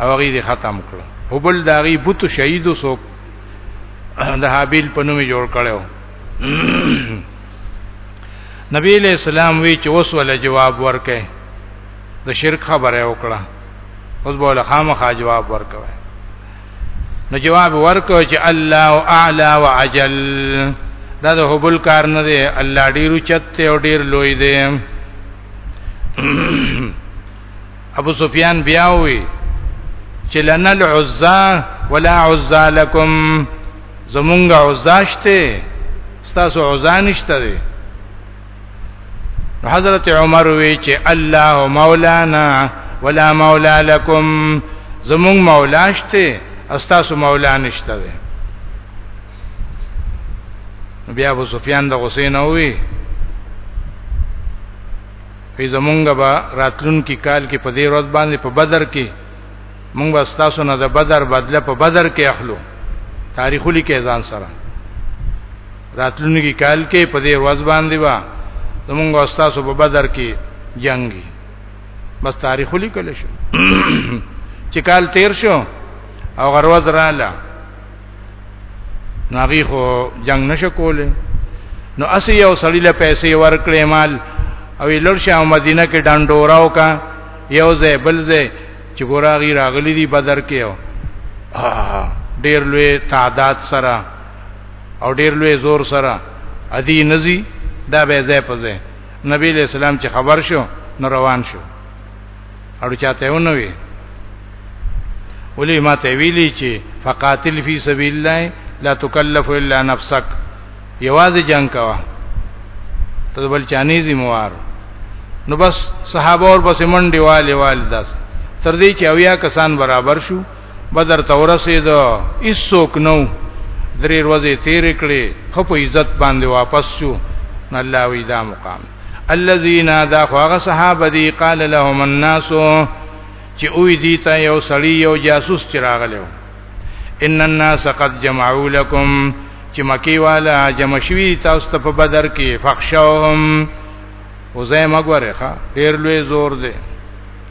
او غي دې ختم کړ هبل داغي بوت شهید وسو د حابیل په نوم جوړ کړو نبی علیہ السلام وی چې اوس ول جواب ورکې د شرک خبره وکړه اوس به له خامخا جواب ورکوي نو جواب ورکو چې الله اعلى واجل دا د هبل کار نه دی الله ډیر چت او ډیر لوی دی ابو سفیان بیا وی چې لنا العزا ولا عزا لكم زمونږ عزاشته ستاسو عزا نشته دی حضرت عمر وی چې الله مولانا ولا مولا لكم زمونږ مولاشته استاسو مولا نشته دی بیا ابو سفیان د حسین وی وی زمونږ به راتلون کې کال کې په دې ورځ باندې په بدر کې مونږ به تاسو نه د بدر بدله په بدر کې اخلو تاریخ لیکه ځان سره راتلون کې کال کې په دې ورځ باندې با زمونږ استاد په بدر کې جنگي بس تاریخ لیکل شو چې کال تیر شو او غروز رااله نو هغه خو جنگ نشه کوله نو اسی یو سړی له پیسې ورکړې مال او لړ شاه مدینه کې ډنډوراو کا یو ځای بل ځای چې ګوراغي راغلی دی بدر کې او ډیر لوی تعداد سره او ډیر لوی زور سره ادي نزي دا به ځای په ځای نبی له سلام چې خبر شو نو روان شو اړو چاته ونه وي ولې ما ته ویلي چې فقاتل فی سبیل الله لا تکلف الا نفسک یوازې جنگ کوا ته بل چانی زموار نو بس صحابه اور بس منډي والي والداس تر دې چې اویا کسان برابر شو بدر تورسه دو ایسوک نو درې ورځې تیر کړې خپو عزت باندې واپس شو الله وی دا مقام الذين دا هغه صحابه دي قال لهم الناس چې وې دي ته یو سړی یو جاسوس چراغلو ان الناس قد جمعوا لكم چې مکی والا جمع شوی تاسو ته په بدر کې فخشوهم او زې مګوره ښا ډیر لوی زور دی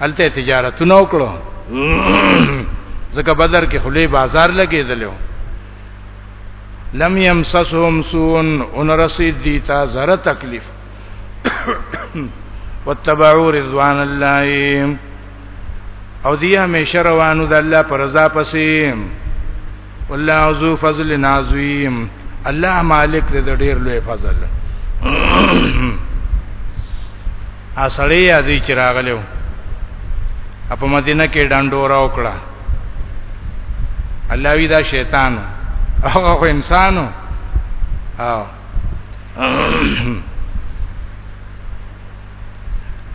هلته تجارتونه وکړو ځکه بدر کې خلی بازار لګېدلو لم يمسسهم سوء ان رسید دی تا زره تکلیف واتبعوا رضوان الله او دی همیشه روانو د الله پر رضا پسې والله عزو فضل نازویم الله مالک دې ډېر لوی فضل اصلي یادی چې راغلو په مدینه کې ډنډورا وکړه الله وی دا شیطان هغه خو انسانو او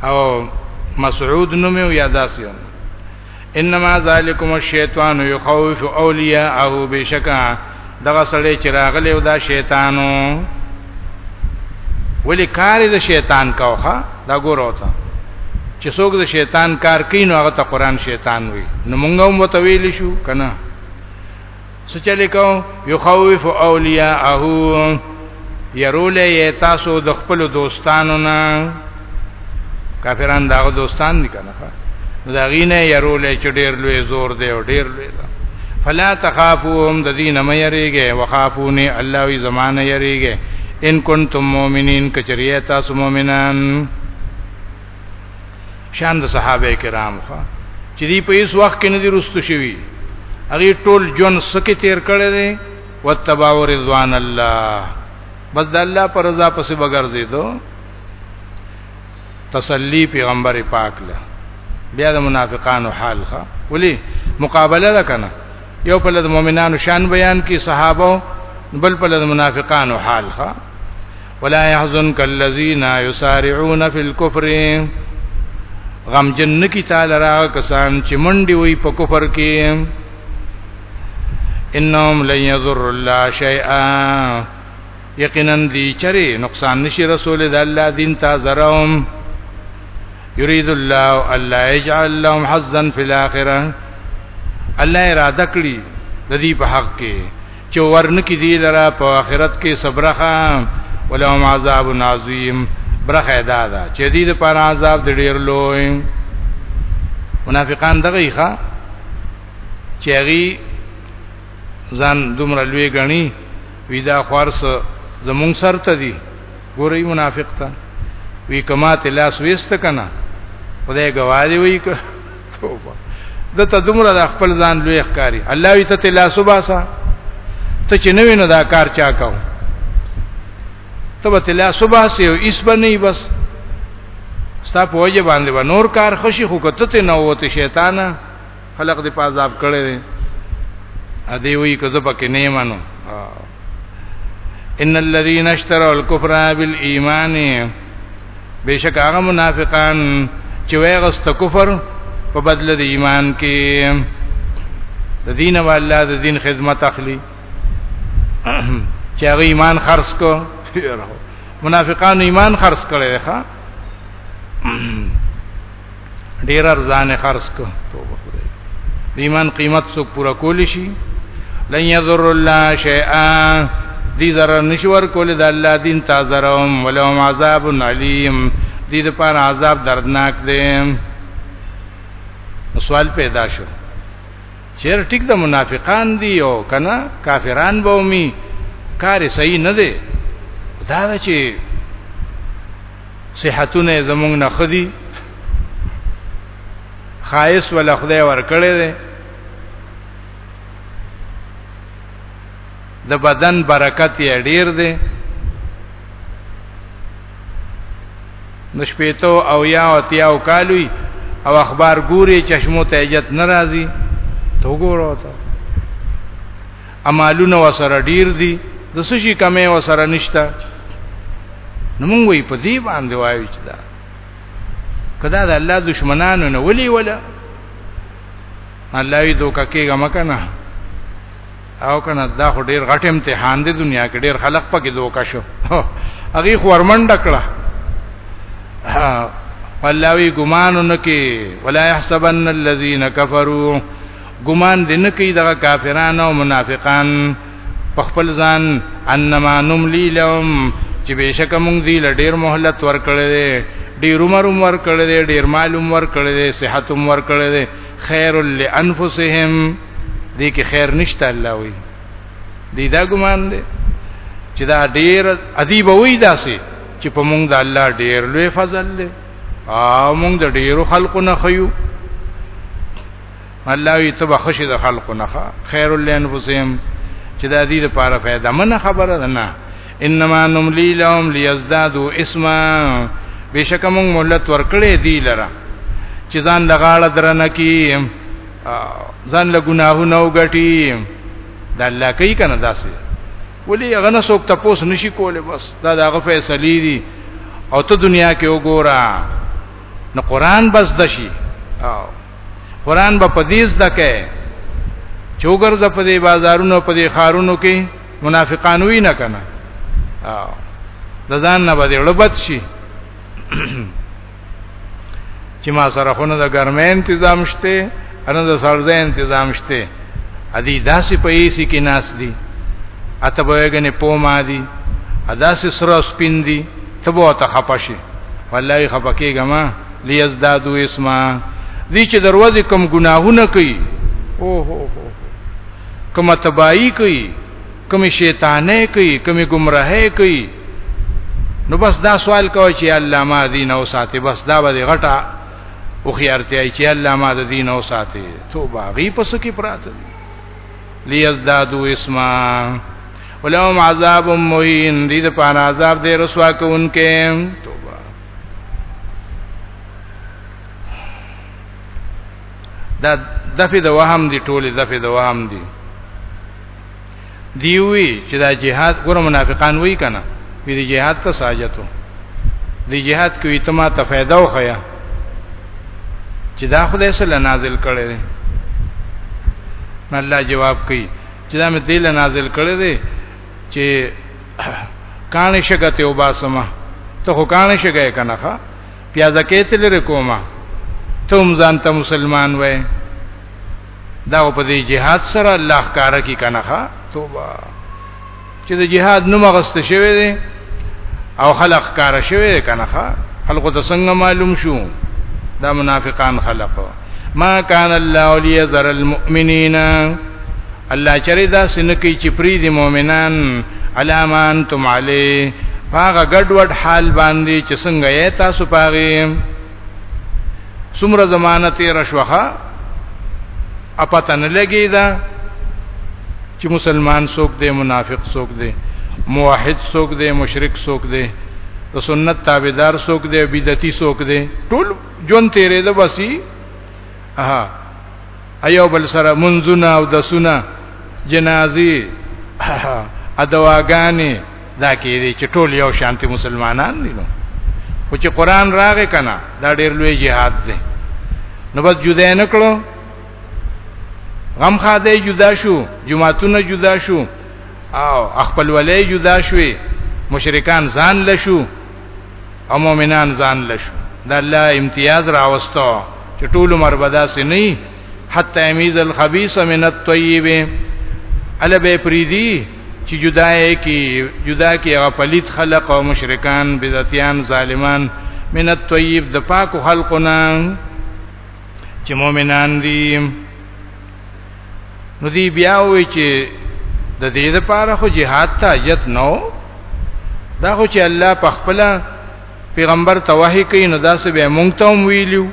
او مسعود نومو یاداسیو انما ذالکم الشیطان یخوف اولیاءه بشکا دغه سړی چې راغلی او دا شیطانو ولی کار د شیطان کاوخه دا ګورو ته چې څوک د شیطان کار کوي نو هغه ته قران شیطان وي نو مونږ هم وتویل شو کنه سچلې کو یخوف اولیاءه يرولې تاسو د خپل دوستانو نه کافران داغه دوستان دي کنه دا غینه يرولې چې ډېر لوی زور دی او ډېر لوی دا فلا تخافوهم د دین مې یریږي وخافونی الله وی زمانه یریږي ان کنتم مؤمنین کچریه تاسو مؤمنان شان د صحابه کرام خو چې دی په هیڅ وخت کې نه دی رستو شوی هغه ټول جون سکه تیر کړی دی وتباو رضوان الله بس د الله پر رضا پسې بغیر زیدو تسلی پیغمبر پاک له بیا د منافقانو حال ښه ولی مقابله ده کنه یو په لد مؤمنانو شان بیان کی صحابه بل په لد منافقانو حال ښه ولا يحزنك الذين يسارعون في الكفر غم جن کی تعالی را کسان چې منډي وي په کفر کې انهم لن يضر الله شيئا یقینا دی چری نقصان نشي رسول د الله دین تا زرهم یرید الله الله یجعل لهم حظا فی الاخره الله اراده کړی د دې په حق کې چې ورنکې دی لرا په آخرت کې صبرخه ولهم عذاب عظیم برخه ادا ده چې دې لپاره عذاب ډېر لوی منافقان دغه ښه چې هغه ځان دومره لوی غني ویدا خورس زمون سر ته دي ګورې منافق ته وی کما ته لاس وېست کنه خدای گواهی وی که توبه د ته دومره د خپل ځان لوی ښکاری الله وی ته لا سباسا ته چې نوې نو دا کار چا کاو ته به لا سباسه او اس بنې بس ستا په وجه باندې و نور کار خوشي خو کته ته نه وته شیطان خلق دې پازاب کړي ا دې وی کزه پکې نه مانو ان الذين اشتروا الكفر بالايمان بشک هغه منافقان چې وایغست کفر په بدل د ایمان کې د دین او الله د دین خدمت اخلي چې هغه ایمان خرڅ کو منافقان ایمان خرڅ کړي ښا ډیر ارزان خرج کو توبه خدای د ایمان قیمت څوک پورا کول شي لن یذر الله شیئا دی zarar نشور کول د الله دین تا zarum ولهم عذاب علیم دی د پاره عذاب دردناک دی سوال پیدا شو چیر ټیک د منافقان دی او کنه کافران به ومي کار صحیح نه دی دا چې صحتونه زمونږ نه خدي خایس ول خدای ور کړی دی د بدن برکت یې ډیر دی نشپېتو او یا او تیاو کالوي او اخبار ګوري چشمو ته اجت ناراضي تو ګورو ته امالونه وسره ډیر دي د سشي کمې وسره نشته نو موږ وی په دې باندې وایو چې دا کدا د الله دشمنانو نه ولي ولا الله یې دوکه کېګه مکنه او کنه دا خو ډیر غټ امتحان دی دنیا کې ډیر خلق پکې دوکه شو هغه خو ورمنډ کړه والله وی ګمانو نکي ولا يحسبن الذين كفروا ګمان دې نه کوي دغه کافران او منافقان په خپل ځان انما نملی لهم چې بشک مونږ دی لډیر مهلت ورکړی دی ډیر عمر ورکړی دی ډیر مال ورکړی دی صحت ورکړی دی خیر لانفسهم دې کې خیر نشته الله وی دې دا ګمان دی چې دا ډیر ادیب وې داسې چې په مونږ د الله ډیر لوی فضل دی او مونږ د ډیرو خلقو نه خيو الله وی تبا خشی د خلقو نه خیر لانفسهم چې د دې لپاره فائدہ منه خبره ده نه انما نملی لهم ليزدادوا اسما بشک موږ مهلت ورکړې دی لره چې ځان لغاړه درنه کی ځان له ګناهونو وګټي دا الله کوي کنه داسې ولی هغه نه څوک تاسو نشي کوله بس دا دغه فیصله دي او ته دنیا کې وګوره نو قران بس دشي او قران به پدیز دکې چوګر ز په دې بازارونو په دې خارونو کې منافقان وی نه کنه د ځان نه بده لبد شي چې ما سره خونه د ګرمه تنظیم شته ان د سړځه تنظیم شته ادي داسې په ایسی کې ناس دي اته بهګنې پوما دي اداسې سره سپین دي تبو ته خپشي والله خپکیګه ما لیزدادو اسما دي چې دروازه کم ګناهونه کوي او هو هو کوم تباہی کوي کوم شیطانې کوي کوم گمراهې کوي نو بس دا سوال کوي چې الله ما دین او ساتي بس دا به غټه او خيارتي چې الله ما د دین او ساتي توبه غي پس کې پراته دي لیزدادو اسما ولهم عذاب مهین دې د پاره عذاب دې رسوا کوونکې توبه دا دفه د وهم دي ټوله دفه د وهم دي دیوی چې دا جهاد ګور منافقان وای کنه دې جهاد ته ساجتو دې جهاد کوي ته ما ته फायदा وخیا چې دا خدای سره نازل کړي دي الله جواب کوي چې دا مې دې له نازل کړي دي چې کانه شګته او باسمه ته خو کانه شګه کنه ښا پیازه کې تل رکوما ته هم ځان ته مسلمان وې دا په دې جهاد سره الله کار کوي کنه ښا توبه چې د جهاد نوم غست شوی دی او خلق کار شوی دی کنه خلق ته څنګه معلوم شو دا منافقان خلق ما کان الله ليذر المؤمنین الله چری دا سنکی چې پری دی مؤمنان علامان تم علی پاغه ګډوډ حال باندې چې څنګه یې تاسو پاغه څومره زمانہ تیر شوخه اپاتن لګی دا چې مسلمان څوک دی منافق څوک دی موحد څوک دی مشرک څوک دی د سنت تابعدار څوک دی بدعتي څوک دی ټول جون تیرې ده بسي اها ایو بل سره منځونه او د سونه جنازي ادواګانی دا کې دي چې ټول یو شانتي مسلمانان دي نو خو چې قران راغې کنا دا ډېر لوی جهاد دی نو بس جدا نه کړو غم خاده جدا شو جماعتونه جدا شو او خپل ولې جدا شوي مشرکان ځان لشو او مؤمنان ځان لشو دا الله امتیاز راوستو چې ټول مربدا سي نه حتی امیز الخبیث من الطیب الا به پریدی چې جدای کی جدا کی هغه پلیت خلق او مشرکان بدعتیان ظالمان من الطیب د پاکو خلقنا چې مؤمنان دي نو دی بیا وی چې د دې لپاره خو jihad ته اجت نو دا خو چې الله په خپل پیغمبر توحی کوي نو دا سه به مونږ ته ویلو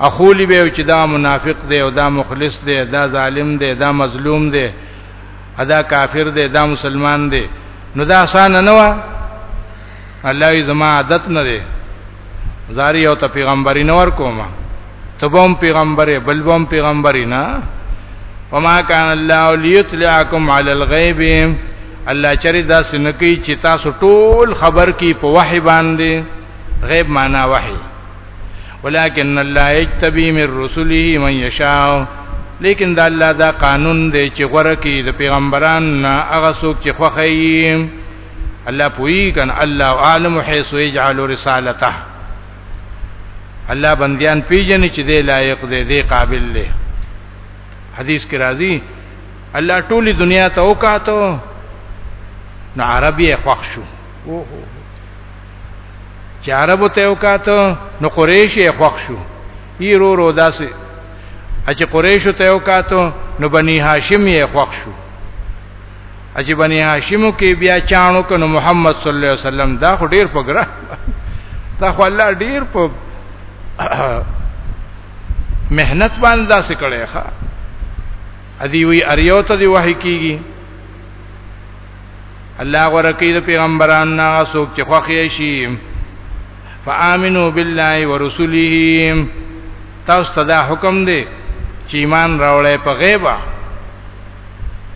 اخولی به چې دا منافق دی او دا مخلص دی دا ظالم دی دا مظلوم دی ادا کافر دی دا مسلمان دی نو دا آسان نه و الله ای زما عادت نه دی زاری او ته پیغمبري نه ور کومه تبوم پیغمبره بلبوم پیغمبري نه وما كان الله ليطلعكم على الغيب الله چری دا سنکی چې تاسو ټول خبر کی په وحی باندې غیب معنا وحی ولكن الله يجتبي من رسله من يشاء لیکن دا الله دا قانون دی چې غره کې د پیغمبران نه هغه څوک چې خوخی الله پوي کن الله عالم حيث يجعل رسالته الله بنديان پیژني چې دی لایق دی دی قابل دی حدیث کې راځي الله ټولي دنیا ته وکاتو نو عربي خوښ شو اوه چې عربو ته وکاتو نو قریش یې خوښ شو یې رو رو داسې چې قریش ته وکاتو نو بنی هاشم یې خوښ شو چې بنی هاشم کې بیا چانو کنو محمد صلی الله علیه وسلم دا خو ډیر پګره دا خو الله ډیر په مهنت باندې داسې کړي ښا ادي وی اریو ته دی وحی کیږي الله ورکی د پیغمبرانو نه څوک چې خوخی شي فآمنو بالله ورسوله تاسو ته دا حکم دی چې ایمان راوړې په غیبه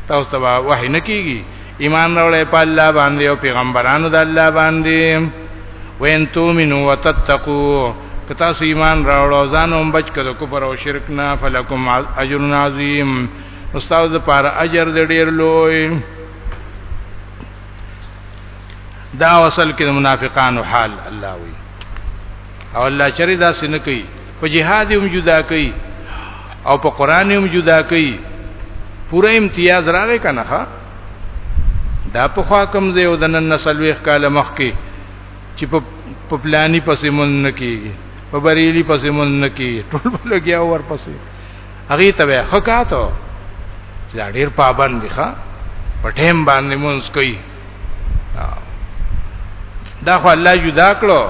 تاسو ته وحی نه کیږي ایمان راوړې په الله باندې او پیغمبرانو د الله باندې وین تومنو وتتقو که تاسو ایمان راوړو ځان هم بچ کړو کفر او شرک نه فلکم اجر عظیم استاد د پاره اجر دې ډیر لوی دا اصل کې منافقانو حال الله وی او الله چری دا سن کوي په جهاد هم جدا کوي او په قران هم جدا کوي پوره امتیاز راغی کنه ها دا په خوا کم زه او د نن نسلويخ کاله مخ کې چې په پلاني پسې مون نه کیږي په بریلی پسې مون نه کیږي ټول لګیا ور پسې هغه ته وه خکاتو چې دا ډیر پابند دي ښا په ټیم باندې مونږ کوي دا خو الله جدا کړو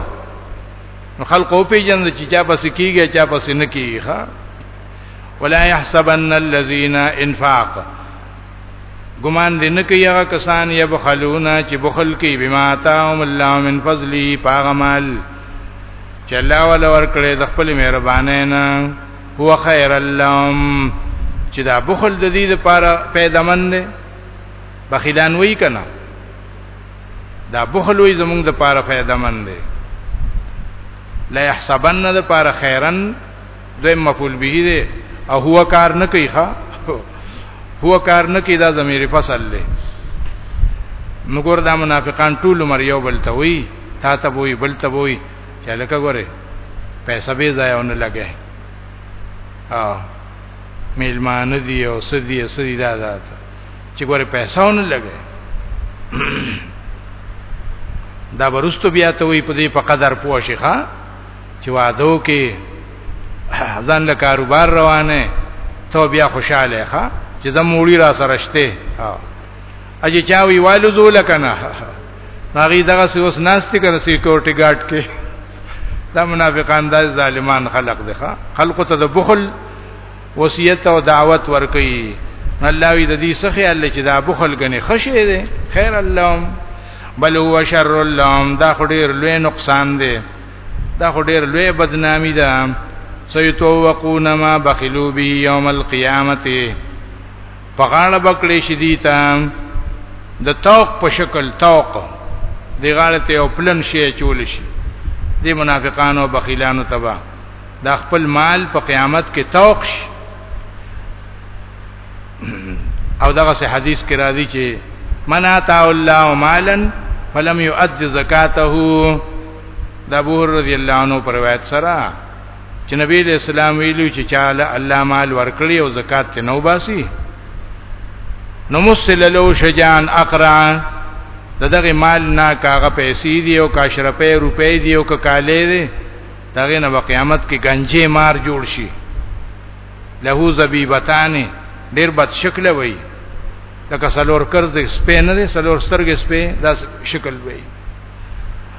نو خلق او پیجن چې چا پس کیږي چا پس نه کیږي ښا ولا يحسبن الذين انفاق ګمان دې نه کوي هغه کسان یا بخلونا چې بخل کوي بما تاهم الله من فضلی پاغمال چې الله ولا ور کړې د خپل مهربانه نه هو خیر اللهم چې دا بخل د دې لپاره پیدامن دی بخیلان وای کنا دا بخل وای زمونږ د لپاره پیدامن دی لا يحسبن د لپاره خیرن دوی مفعول به دی او هو کار نه کوي ښا هو کار نه کوي دا زمير فصل له نګور دا منافقان ټول مر یو بل ته وی تا ته وی بل ته وی چې لکه ګوره پیسې به ځای ونه لګي او میلمان دي او سدي سدي دا دا چې ګوره پیسې ونه لګي دا ورستو بیا ته وي په دې په قدر پوه شي ښا چې وادو کې ځان له کاروبار روانه ته بیا خوشاله ښا چې زموړي را سره شته اجي چاوي والو زول کنه هغه دغه سی اوس ناشتي کړ سکیورټي ګارد کې دا منافقان دا ظالمان خلق دي خلق ته د بخل وصیت او دعوت ورکي الله وی د دې سخه الله چې دا بخل غني خشه دي خیر اللهم بل هو شر اللهم دا خډیر لوی نقصان دي دا خډیر لوی بدنامي ده سيتوقون ما بخلوا به يوم القيامه په غاړه بکړې شي دي ته د توق په شکل توق دی غاړه ته او پلن شي چول شي دی منافقانو او بخیلانو تبا دا خپل مال په قیامت کې توق شي او دغه سه حدیث کې راځي چې من اتا الله مالا فلم يؤد زکاته د ابو رضی الله عنه پر روایت سره چې نبی علیہ السلام ویلو چې چاله الله مال ورکړي او زکات ته نو باسي نو مسل له شجان اقرا دغه مال نه کاغه پیسې دی او کا شرپې روپې دی او کا کالې دی دغه نه قیامت کې گنجې مار جوړ شي له زبیبتان ډیر بد شکل وي لکه سلور کرز سپې نه دي سلور سترګې سپې دا شکل وي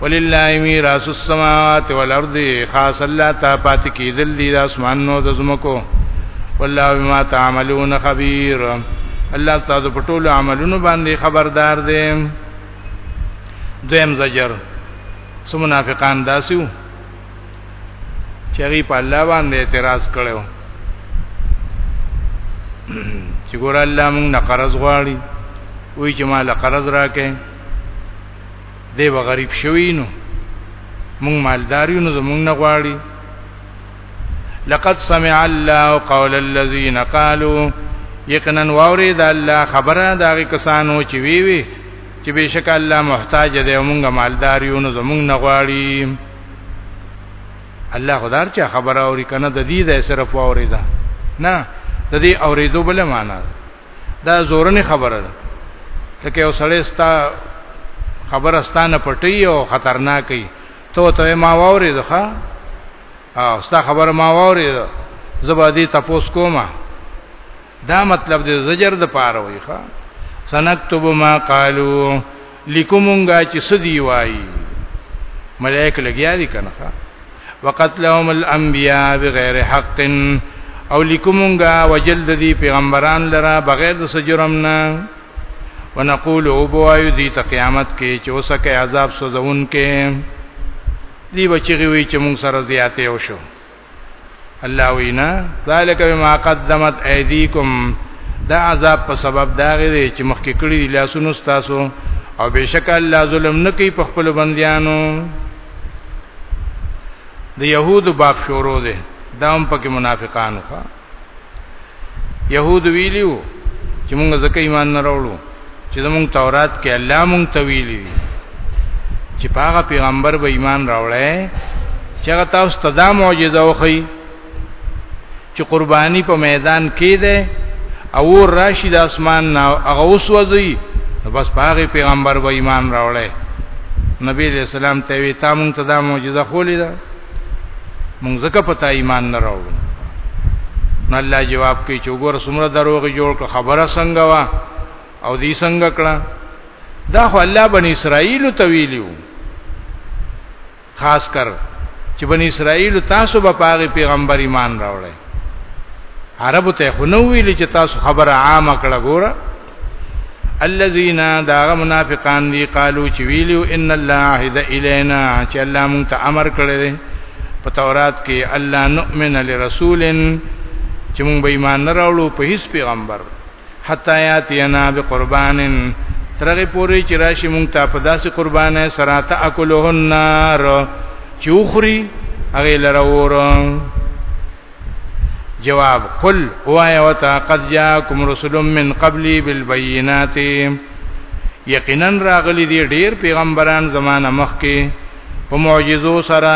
ولله میراث السماوات والارض خاص الله تا پات کیدل دي د اسمان نو د زمکو والله بما تعملون خبير الله ستاسو په ټولو عملونو باندې خبردار دی دویم زجر سو منافقان داسیو چې غي په الله باندې اعتراض کړو چې ګور الله موږ نه قرض غواړي وای چې ما له قرض راکې دی به غریب شوی نو مونږ مالدار یو نو زمونږ نه غواړي لقد سمع الله قول الذين قالوا یقینا واوري د الله خبره دا کسانو چې وی وی چې بشک الله محتاج دی مونږ مالدار یو نو زمونږ نه غواړي الله خدار چې خبره اوري کنه د دې د صرف اوري دا نه د دې اورېدو بل معنا ده دا زورنه خبره ده لکه یو سړی ستا خبره ستانه پټي او خطرناکي ته ته ما ووري دغه او ستا خبره ما ووري زبا دي تاسو کومه دا مطلب د زجر د پاره وي ښا سنكتب ما قالو لیکو مونږه چې سدی وای ملائک لګیا دي کنه وقتلهم الانبیاء بغیر حق او لیکو مونږه وجل د دې پیغمبران لره بغیر د سجرم نه ونقول او بوایو دې ته قیامت کې چې اوسکه عذاب سوزون کې دی بچی وی چې مونږ سره زیاتې وشو الله وینا ذالک بما قدمت ایدیکم دا عذاب په سبب دا غي چې مخکې کړی دی لاسونو تاسو او بشک الله ظلم نه کوي په خپل بندیانو د يهودو باب شروع ده دا هم پکې منافقانو ښه يهود ویلیو چې موږ ځکه ایمان نه راوړو چې زموږ تورات کې الله موږ ته ویلی چې پاغه پیغمبر به ایمان راوړی چې هغه تاسو ته دا معجزه وخی چې قربانی په میدان کې ده او راشي د اسمان نه هغه وسوځي بس پاغه پیغمبر به ایمان راوړی نبی علیہ السلام ته وی تا مونږ ته دا معجزه خولې ده مونږ زکه پتا ایمان نه راوړو نو الله جواب کوي چې وګوره څومره دروغ جوړ کړ خبره څنګه وا او دې څنګه کړه دا خو الله بنی اسرائیل ته ویلو خاص کر چې بنی اسرائیل تاسو به پاغه پیغمبر ایمان راوړی عربو ته خو نو ویل چې تاسو خبره عامه کړه ګوره الذين دا منافقان دي قالو چې ویلو ان الله عهد الینا چې الله مونږ ته امر کړی دی په تورات کې الله نؤمن لرسول چې مونږ به ایمان نه راوړو په هیڅ پیغمبر حتا یاتینا بقربان ترغه پوری چې راشي مونږ ته په داسې قربانه سره تاکلهن نار چې وخوري هغه لره ورم جواب قل وایا وتا قد جاءکم رسول من قبلی بالبينات یقینا راغلی دی ډیر پیغمبران زمانه مخکې په معجزو سره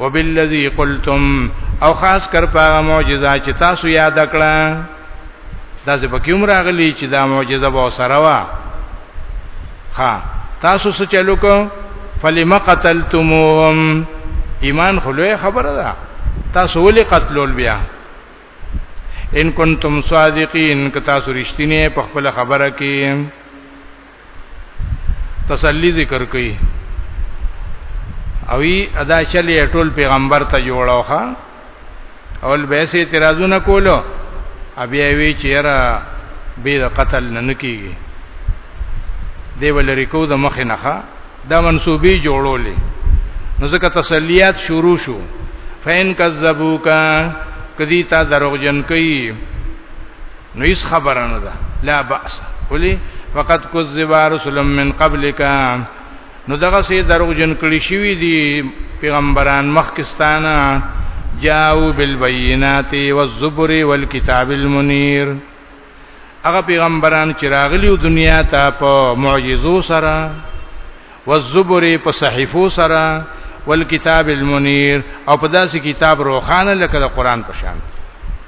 وبالذي قلتم او خاص کر په معجزه چې تاسو یاد کړه دا څه پکې عمر اغلی چې دا معجزه به سره وا ها تاسو څه چلو کو فلم قتلتموهم ایمان خلوه خبره ده تاسو ولې قتلول بیا ان کنتم صادقین که تاسو رښتینی په خپل خبره کې تسلی ذکر کوي او ای ادا چلی ټول پیغمبر ته جوړوخه اول به سي اعتراضونه کولو بیا وی چیرې به د قتل نه کیږي دی ولری کو د مخ نه ښه دا منسوبي جوړولې نو ځکه تسلیات شروع شو فین کذبوکا کدی تا دروغجن کوي نو هیڅ خبره نه ده لا باس ولی فقط کذب رسول من قبلک نو دغه سي دروغ جن کړي شوی دي پیغمبران مخکستانه جاءو بالبينات والزبر والكتاب المنير هغه پیغمبران چې راغلي دنیا ته په معجزو سره والزبر په صحیفو سره والکتاب المنیر او په داسې کتاب روخانه لکه د قران په شان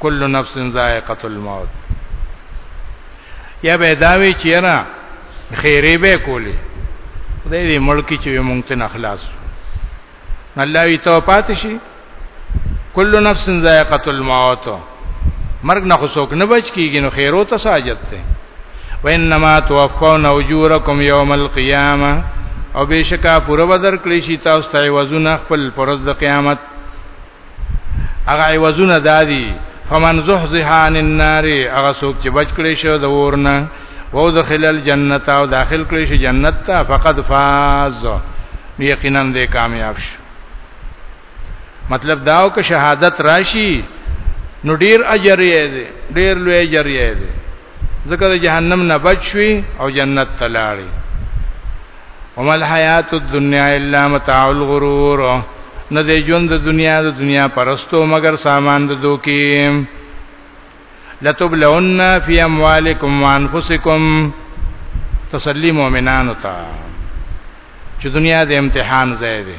کل نفس ذائقه الموت یا به داوی چیرې خیره به کولی خدای دې ملکی چې مونږ ته اخلاص الله وی تو پات شي کل نفس ذائقه الموت مرګ نه خسوک نه بچ کیږي نو خیرو ته ساجت ته وانما توفون اجورکم یوم القیامه او بشکا پوره بدر کړی شي تاسو ته وزن خپل پرز د قیامت هغه عوضونه دادي فمن زحزح عن النار هغه څوک چې بچ کړي شو د ورنه او دخل الجنه او داخل کړي شي جنت ته فقد فاز یقینا دې کامیاب شي مطلب داو که شهادت راشي نو ډیر اجر یې دی ډیر لوی اجر یې دی ځکه د جهنم نه بچوي او جنت ته لاړي وما الحیات الدنیا الا متاع الغرور نه دی ژوند د دنیا د دنیا پرستو مگر سامان د دوکي لتبلون فی اموالکم وانفسکم تسلی مؤمنانو ته چې دنیا د امتحان ځای دی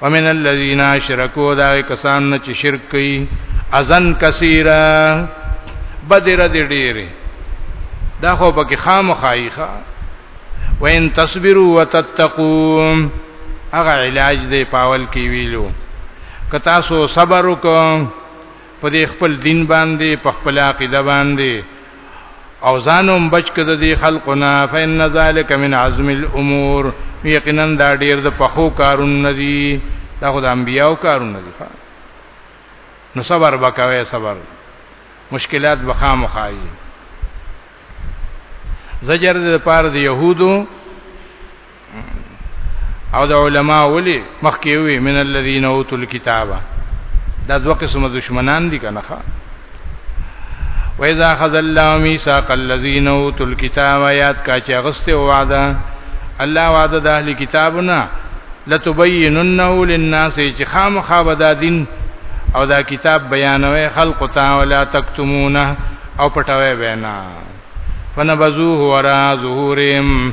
ومن الذين اشركوا دا کسان نه چې شرک کوي اذن کثیره بدر دې ډېرې دا خو پکې خامخایخه وان تصبروا وتتقوا هغه علاج دې پاول کې ویلو کتا سو صبر وکم په دې خپل دین باندې په خپل عقیده باندې او ځانوم بچ کده دی خلقنا فإن ذلك من عزم الأمور یقینا دا ډیر د پخو کارون ندی دا خو د انبیاو کارون ندی نو صبر وکوي صبر مشکلات بخا مخای زجر د پاره د يهودو او د علما ولي مخکې وي من الذين اوتوا الكتاب دا دوه قسمه دشمنان دي کنه وإذا خذ الله ميثاق الذين اوتوا الكتاب آیات کا چې غسته وعده الله وعده د اهل کتابنا لتبيننه للناس چې خامخا بدا دین او دا کتاب بیانوي خلق تا ولا تکتمونه او پټوي وینا فنبذوه ورا ظهورهم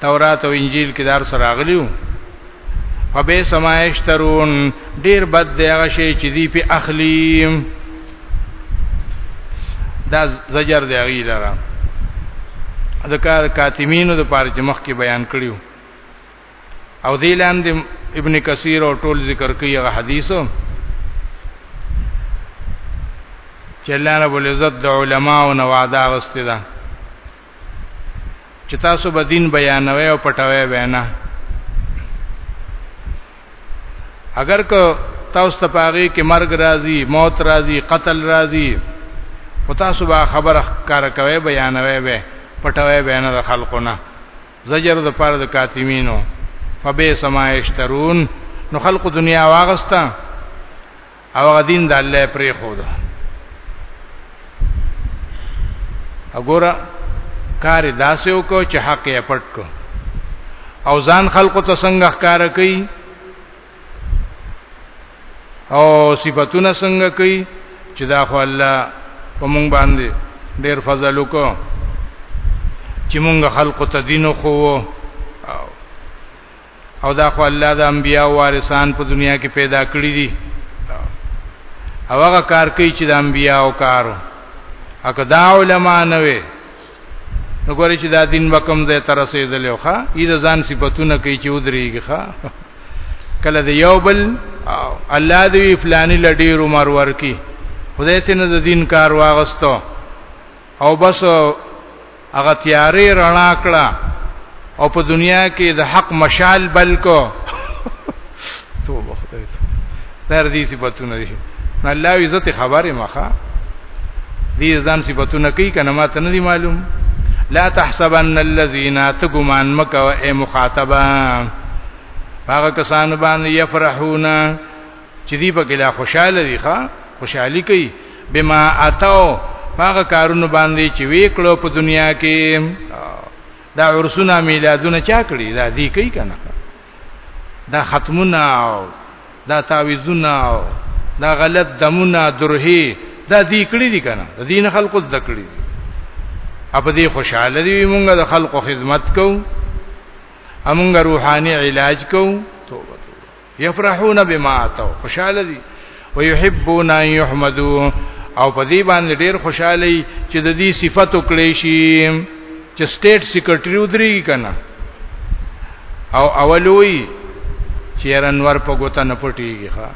تورات او انجیل کې دار سره راغلیو او به سمایشترون ډیر بد دی هغه شی چې دی په اخلیم دا زجر دی غی لره د کار کاتمینو د پاره چې مخکې بیان کړیو او دی لاندې ابن کثیر او ټول ذکر کوي هغه حدیثو چې الله رب العزت د علماو نو وعده واستي ده چې تاسو به دین بیانوي او پټوي وینا اگر که تاسو ته پاغي کې مرګ راځي موت راځي قتل راځي او تاسو به خبره کار کوي بیانوي به پټوي بیان د خلقونه زجر د پاره د کاتمینو فبئس ما یشترون نو خلق دنیا واغستا او هغه دین د الله پرې خو ده وګوره کار داسې وکړو چې حق یې پټ کو او ځان خلقو ته څنګه ښکار کوي او صفاتونه څنګه کوي چې دا خو الله په مونږ باندې ډېر فضل وکړو چې مونږ خلقو ته دین خو او دا خو الله د انبیا وارثان په دنیا کې پیدا کړی دي او هغه کار کوي چې د انبیا او کارو اګه دا علما نه وي نو ګوري چې دا دین وکم زه تر رسیدل یو ښا ای د ځان صفاتونه کوي چې ودرېږي ښا کله د یو بل الله دې فلانی لډی عمر ورکی خدای ته نه د دین کار واغستو او بس هغه تیارې رڼا کړه او په دنیا کې د حق مشال بل کو توبه خدای ته در دې صفاتونه دي نه الله عزت خبره مخه دې ځان صفاتونه کوي کنه ما ته نه دي معلوم لا تحسبن الذين تغمان مکه اي مخاطبه هغه کسان باندې يفرحون چې دی په ګلا خوشاله دی ښا خوشحالي کوي بما اتاو هغه کارونه باندې چې ویکړو په دنیا کې دا عرسونه میلادونه چا کړی دا دی کوي کنه دا ختمونه او دا تعویذونه او دا غلط دمونه درهی دا دی کړی دي کنه د دین خلقو د کړی دي اپ دې خوشاله دي مونږ د خلقو خدمت کوو امونږ روحاني علاج کوو یفرحون بما اتو خوشاله دي ويحبون ان يحمدوا او په دې باندې ډېر خوشاله چې د دې صفت وکړي شي چې سټیټ سیکریټری ودري کنه او اولوي چیر انور په ګوته نه پټيږي ښا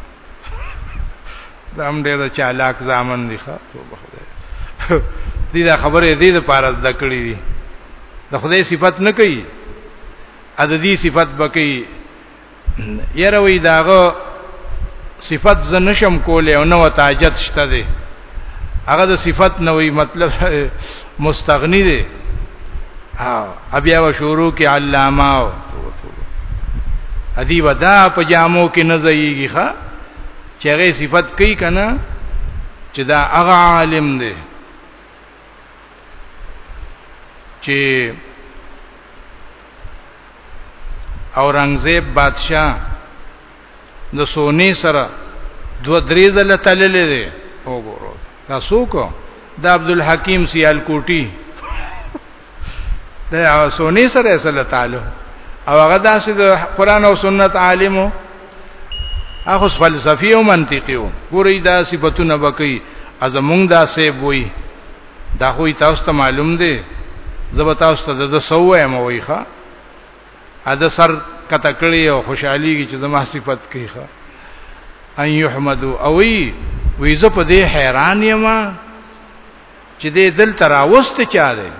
دا هم ډېر چالاک ځامن دي ښا توبه خدای دې دا خبره دې د پاره د کړې دي د خدای صفت نه کوي ا د دې صفت بکی يروي داغه صفت ز نشم کولې او نو تاجت شته دي هغه د صفت نه وی مطلب مستغنی دي او بیا و شروع کې علامه او ادی ودا په جامو کې نه زیږي ښا چې هغه صفت کوي کنه چې دا هغه عالم دی چې اورنګزیب بادشاہ د سونی سره دو درې ځله تللې دي وګورو دا څوک د عبد الحکیم سیال کوټی د سونی سره سره تعلق او هغه داسې د قران او سنت عالمو هغه فلسفي او منطقي وو ګورې دا صفاتونه بکی ازمونږ دا سیب وای دا خو تاسو ته معلوم دی زب تاسو ته د سوې مو وای ښا ا د سر کته کړی او خوشحالي کی چې زما صفت کوي ښا ان يحمد او وی وی زه په دې حیران یم چې دې دل تراوست چا دی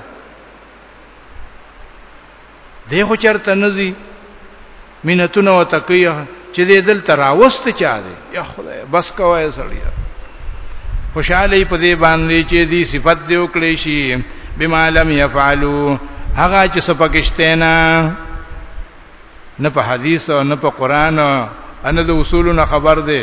دی خو چرته نزي مینتونه وتکیه چې دې دلته راوست چا دی یا خدای بس کوی سړی خوشاله په دې باندې چې دې صفت دی وکړې شي بما لم يفعلوا هغه چې سپکشته نه نه په حدیث او نه په قران ان د اصولونو خبر دی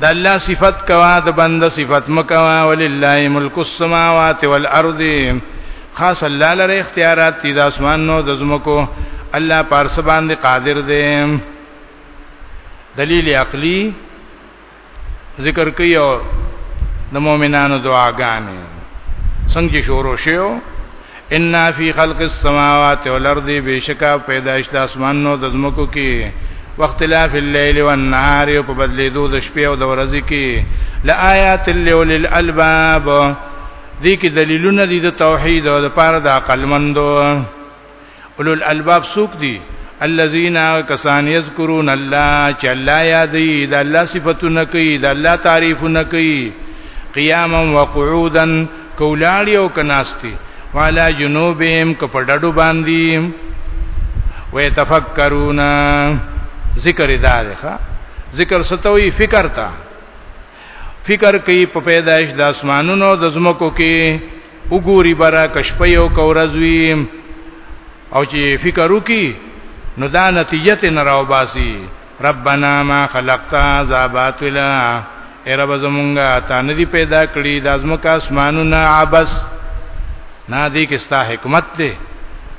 د الله صفت کوا د بند صفت مکوا ولله ملک السماوات والارض خاص الله لره اختیارات دي د اسمان نو د زمکو الله پارس باندې قادر دی دلیل عقلی ذکر کوي او د مؤمنانو دعاګانې څنګه شروع شوه ان فی خلق السماوات والارض بشکا پیدائش د اسمانونو د زمکو کې واختلاف الليل والنهار په بدلې دو د شپې او د ورځې کې لآیات لول الالباب دې کې دلیلونه دي د توحید او د پاره د عقل مندو اولو الالباب سوق دي الذين كسان يذكرون الله چې الله یادې د الله صفاتونه کوي د الله تعریفونه کوي قیاما وقعودا کولاړي او کناستي والا جنوبهم کپړډو باندې ويتفکرون ذکر ادا ده ذکر ستوي فکر تا فکر کوي په پیدائش د اسمانونو د زمکو کې وګوري برا کشپه یو کورزوی او چې فکر وکي نو دا نتیجه ته نراو باسي ربنا ما خلقتا زاباتلا اے رب زمونږه تا ندی پیدا کړی د ازمکه اسمانونه عبس نه دی کې ستا حکمت دی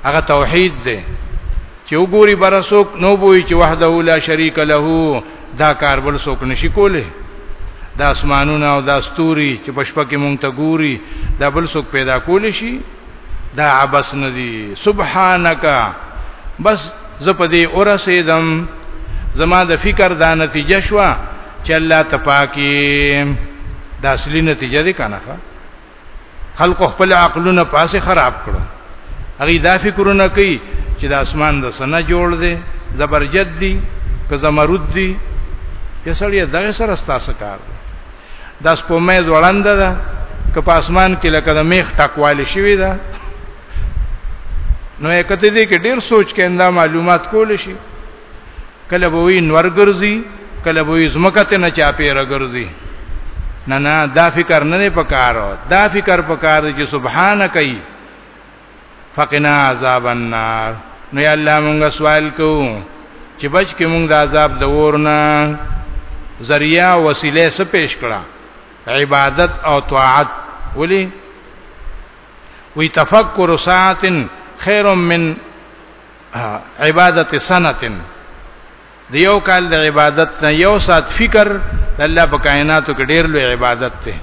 هغه توحید دی چې وګوري برسوک نو بوئی چې وحده لا شریک له دا کار بل څوک نشي کولی د اسمانونو او د استوري چې په شپه کې مونږ ته ګوري دا بل څوک پیدا کولی شي دا عبس ندی سبحانك بس زپدی اورسیدم زما د فکر دا نتیجه شو چې الله تپاکی دا اصلي نتیجه دی کنه خلق خپل عقلونه پاسه خراب کړو هغه دا فکرونه کوي چې د اسمان د سنا جوړ دی زبرجد دی که زمرد دی که سړی دغه سره ستاسو کار دی د سپومې ځوړند ده که په اسمان کې لکه د میخ ټکوالی شوی ده نو یې کته دې کې ډیر سوچ کې انده معلومات کول شي کله به وی نور ګرځي کله به وی زمکه ته نه چا پیره ګرځي نه نه دا فکر نه پکارو دا فکر پکار دی چې سبحانك فقنا عذاب النار نو یا الله مونږه سوال کوو چې بچ کې مونږ د عذاب د ورنه ذریعہ وسیله سره پیش کړه عبادت او طاعت ولی وی تفکر ساعت خیر من عبادت سنتن د یو کال د عبادت نه یو سات فکر د الله په کائناتو کې ډېر لوی عبادت ته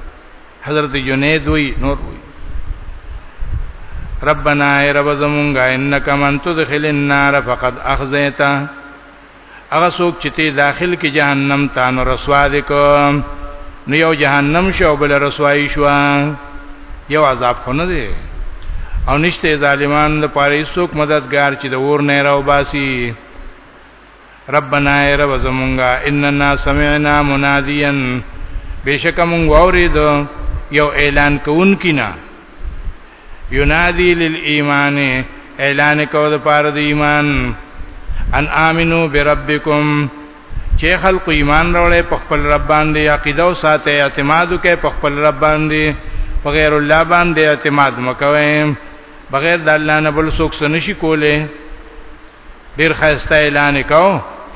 حضرت جنید وی نور وی ربنا ای رب زمونږه انک من تدخل النار فقد اخزیتا هغه څوک چې ته داخل کې جهنم ته نو رسوا دي کو نو یو جهنم شو بل رسوایی شو یو عذاب خو نه دی او نشته ظالمان د پاره څوک مددگار چې د اور نه راو باسي ربنا ای رب زمونږه اننا سمعنا منادیا بشک مونږ وورید یو اعلان کوونکی نه ینادی للایمان اعلان کو د پاره د ایمان ان امنو بربکم چې خلق ایمان راوړې په خپل رب باندې عقیده او ساته اعتماد وکې په خپل رب باندې په غیر الله باندې اعتماد مکوې بغیر د الله نه بل څوک سنشي کولې ډیر خسته اعلان کو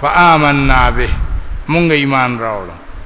فآمنا به مونږ ایمان راوړو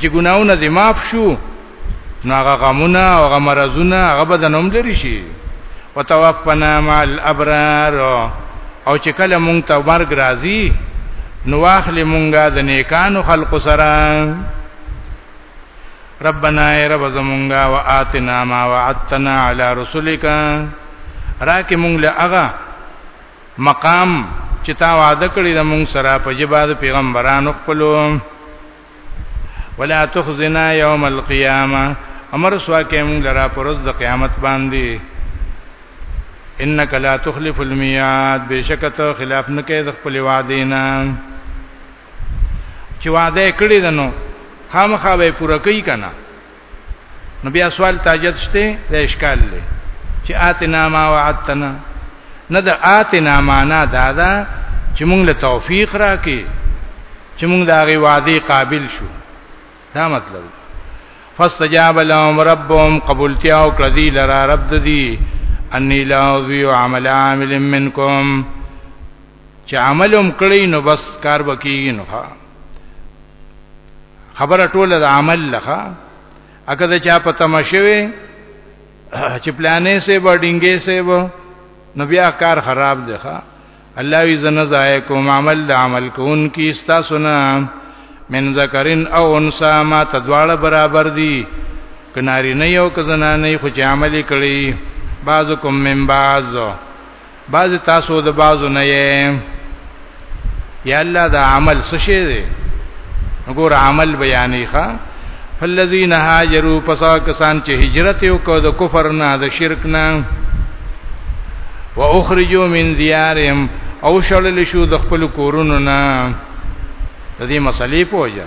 چې ګناونه دې معاف شو نو هغه غمونه او هغه مرزونه هغه بدنوم لري شي وتوفنا مع الابرار او چې کله مونږ ته مرګ راځي نو واخلې مونږه د نیکانو خلق سره ربنا ای رب زمونږه واتنا ما وعدتنا علی رسلک راکه مونږ له هغه مقام چې تا وعده کړی د مونږ سره په جبا د پیغمبرانو خپلو ولا تخزنا یوم القیامه امر سوا کې مونږ لرا پرز د قیامت باندې انک لا تخلف المیعاد بشکته خلاف نه کې د خپل وعده نه چې وعده کړی دنو خامخا به پوره کوي کنه نو بیا سوال تاجت شته د اشکال لې چې آتنا ما وعدتنا نه د آتنا معنا دا ده چې موږ له توفیق راکې چې موږ د هغه وعده قابل شو دا مطلب فاستجاب لهم ربهم قبولتیا او کړی لرا رب دې انی لا ذی عمل عامل منکم چې عمل هم کړی نو بس کار وکیږي نو خبره ټوله د عمل لخه اګه د چا په تمشوي چې پلانې سه به ډینګې سه به نو بیا کار خراب دی ښا الله وی زنه زای کوم عمل د عمل کون کی استا سنا من ذکرن او انسا ما تدواله برابر دی کناری نه یو کزنا نه خو چې عمل کړي بعضکم من بعض بعض تاسو د بعضو نه یې یا الله دا عمل څه شی دی وګور عمل بیانې ښا فالذین هاجروا پسا کسان چې هجرت وکړ د کفر نه د شرک نه واخرجوا من دیارهم او شړل شو د خپل کورونو نه د دې مسلې پوجا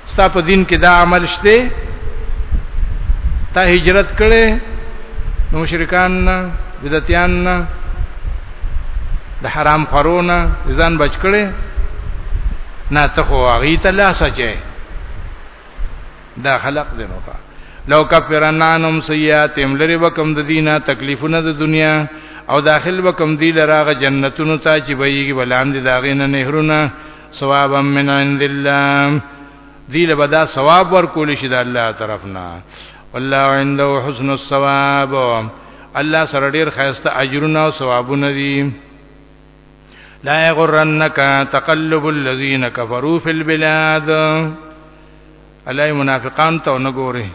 ستا په دین کې دا عمل شته تا هجرت کړي نو مشرکان نه بدعتيان نه د حرام خورونه ځان بچ کړي نه ته خو هغه ته لا سچې دا خلق دی نو ښا لو کفرنا انم سیئاتهم لری وکم د دینه تکلیفونه د دنیا او داخل وکم دی لراغه جنتونو ته چې بهږي بلاندې داغې نه نهرونه ثوابا من عند الله دی له بدا ثواب ورکول شي د الله طرفنا والله عنده حسن الثواب الله سره ډیر خیسته اجرونه او ثوابونه دي لا یغرنک تقلب الذین کفروا فی البلاد الله منافقان ته نه ګوري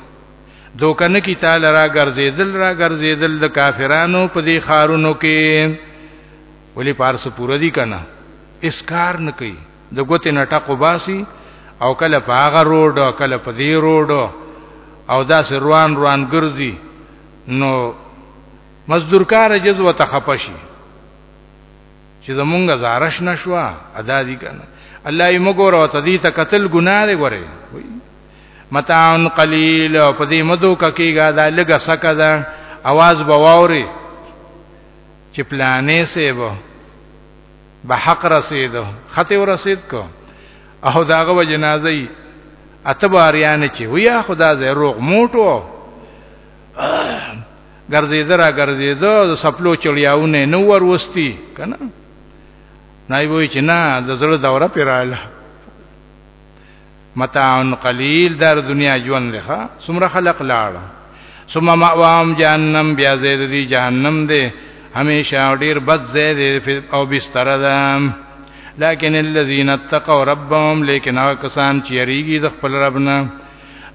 دوکنه کی تعالی را ګرځیدل را ګرځیدل د کافرانو په دې خارونو کې ولی پارس پوره دی کنه اس کار نه کوي د ګوتې نه ټکو باسي او کله په هغه روډ او کله په دې روډ او داسې روان روان ګرځي نو مزدورکار جزوه تخپشي چې زمونږه زارش نشوا ادا دي کنه الله یې مګور او تدې ته قتل ګناه دی ګوره متاع قلیل په دې مدو ککیګا دا لګه سکه دا आवाज بواوري چې پلانې سیبو به حق رسیدو خطه ورسید کو او داغه و جنازه ای اتباریان چې ویا خدا زه روغ موټو ګرځیدر ګرځیدو د سپلو چړیاونه نو ور وستی کنه نای وای چې نه د زړه دوره پیراله متاع قلیل در دنیا ژوند لخوا سمره خلق لاړ ثم مأوام جهنم بیا زید دی جهنم دی همیشه ډیر بد زید او بستر ده لكن الذين اتقوا ربهم لیکن هغه کسان چې یریږي د خپل رب نه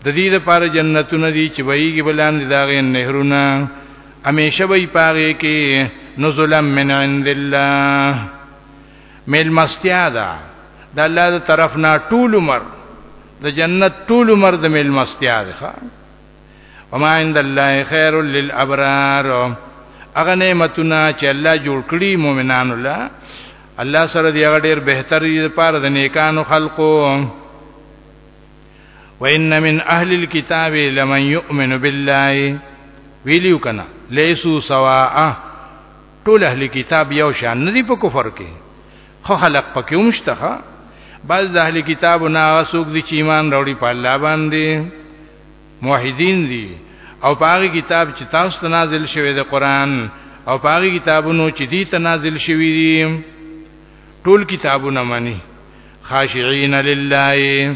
د دې لپاره جنتونه دي چې وایي بلان دي داغه نهرونه همیشه وي پاره کې نزلا من عند الله ملمستیا ده د الله د طرف نه ټول عمر د جنت ټول عمر د ملمستیا ده وما عند الله خير للابرار اغه نعمتونه چې الله جوړ کړی مؤمنانو لا الله سره دی هغه ډیر بهتر دی لپاره د نیکانو خلقو وان من اهل الكتاب لمن يؤمن بالله ویلیو کنا لیسو سواء ټول اهل کتاب یو شان نه دی په کفر کې خو خلق پکې ومشتخه بعض د اهل کتاب نه هغه څوک دي چې ایمان راوړي په الله باندې موحدین دي او په هغه کتاب چې تاسو ته نازل شوی د قران او په هغه کتابونو چې دي ته نازل شوی دي ټول کتابونه مني خاشعين لله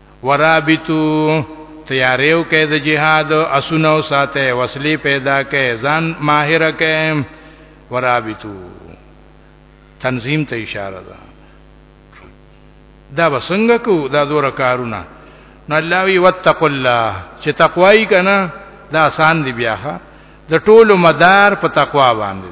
ورابطو تیاریو کې د جهاد اسونو ساته وسلې پیدا کې ځان ماهر کې ورابطو تنظیم ته اشاره ده دا وسنګ کو دا دور کارونه نو الله وی وتق الله چې تقوای کنا دا آسان دی بیا د ټولو مدار په تقوا باندې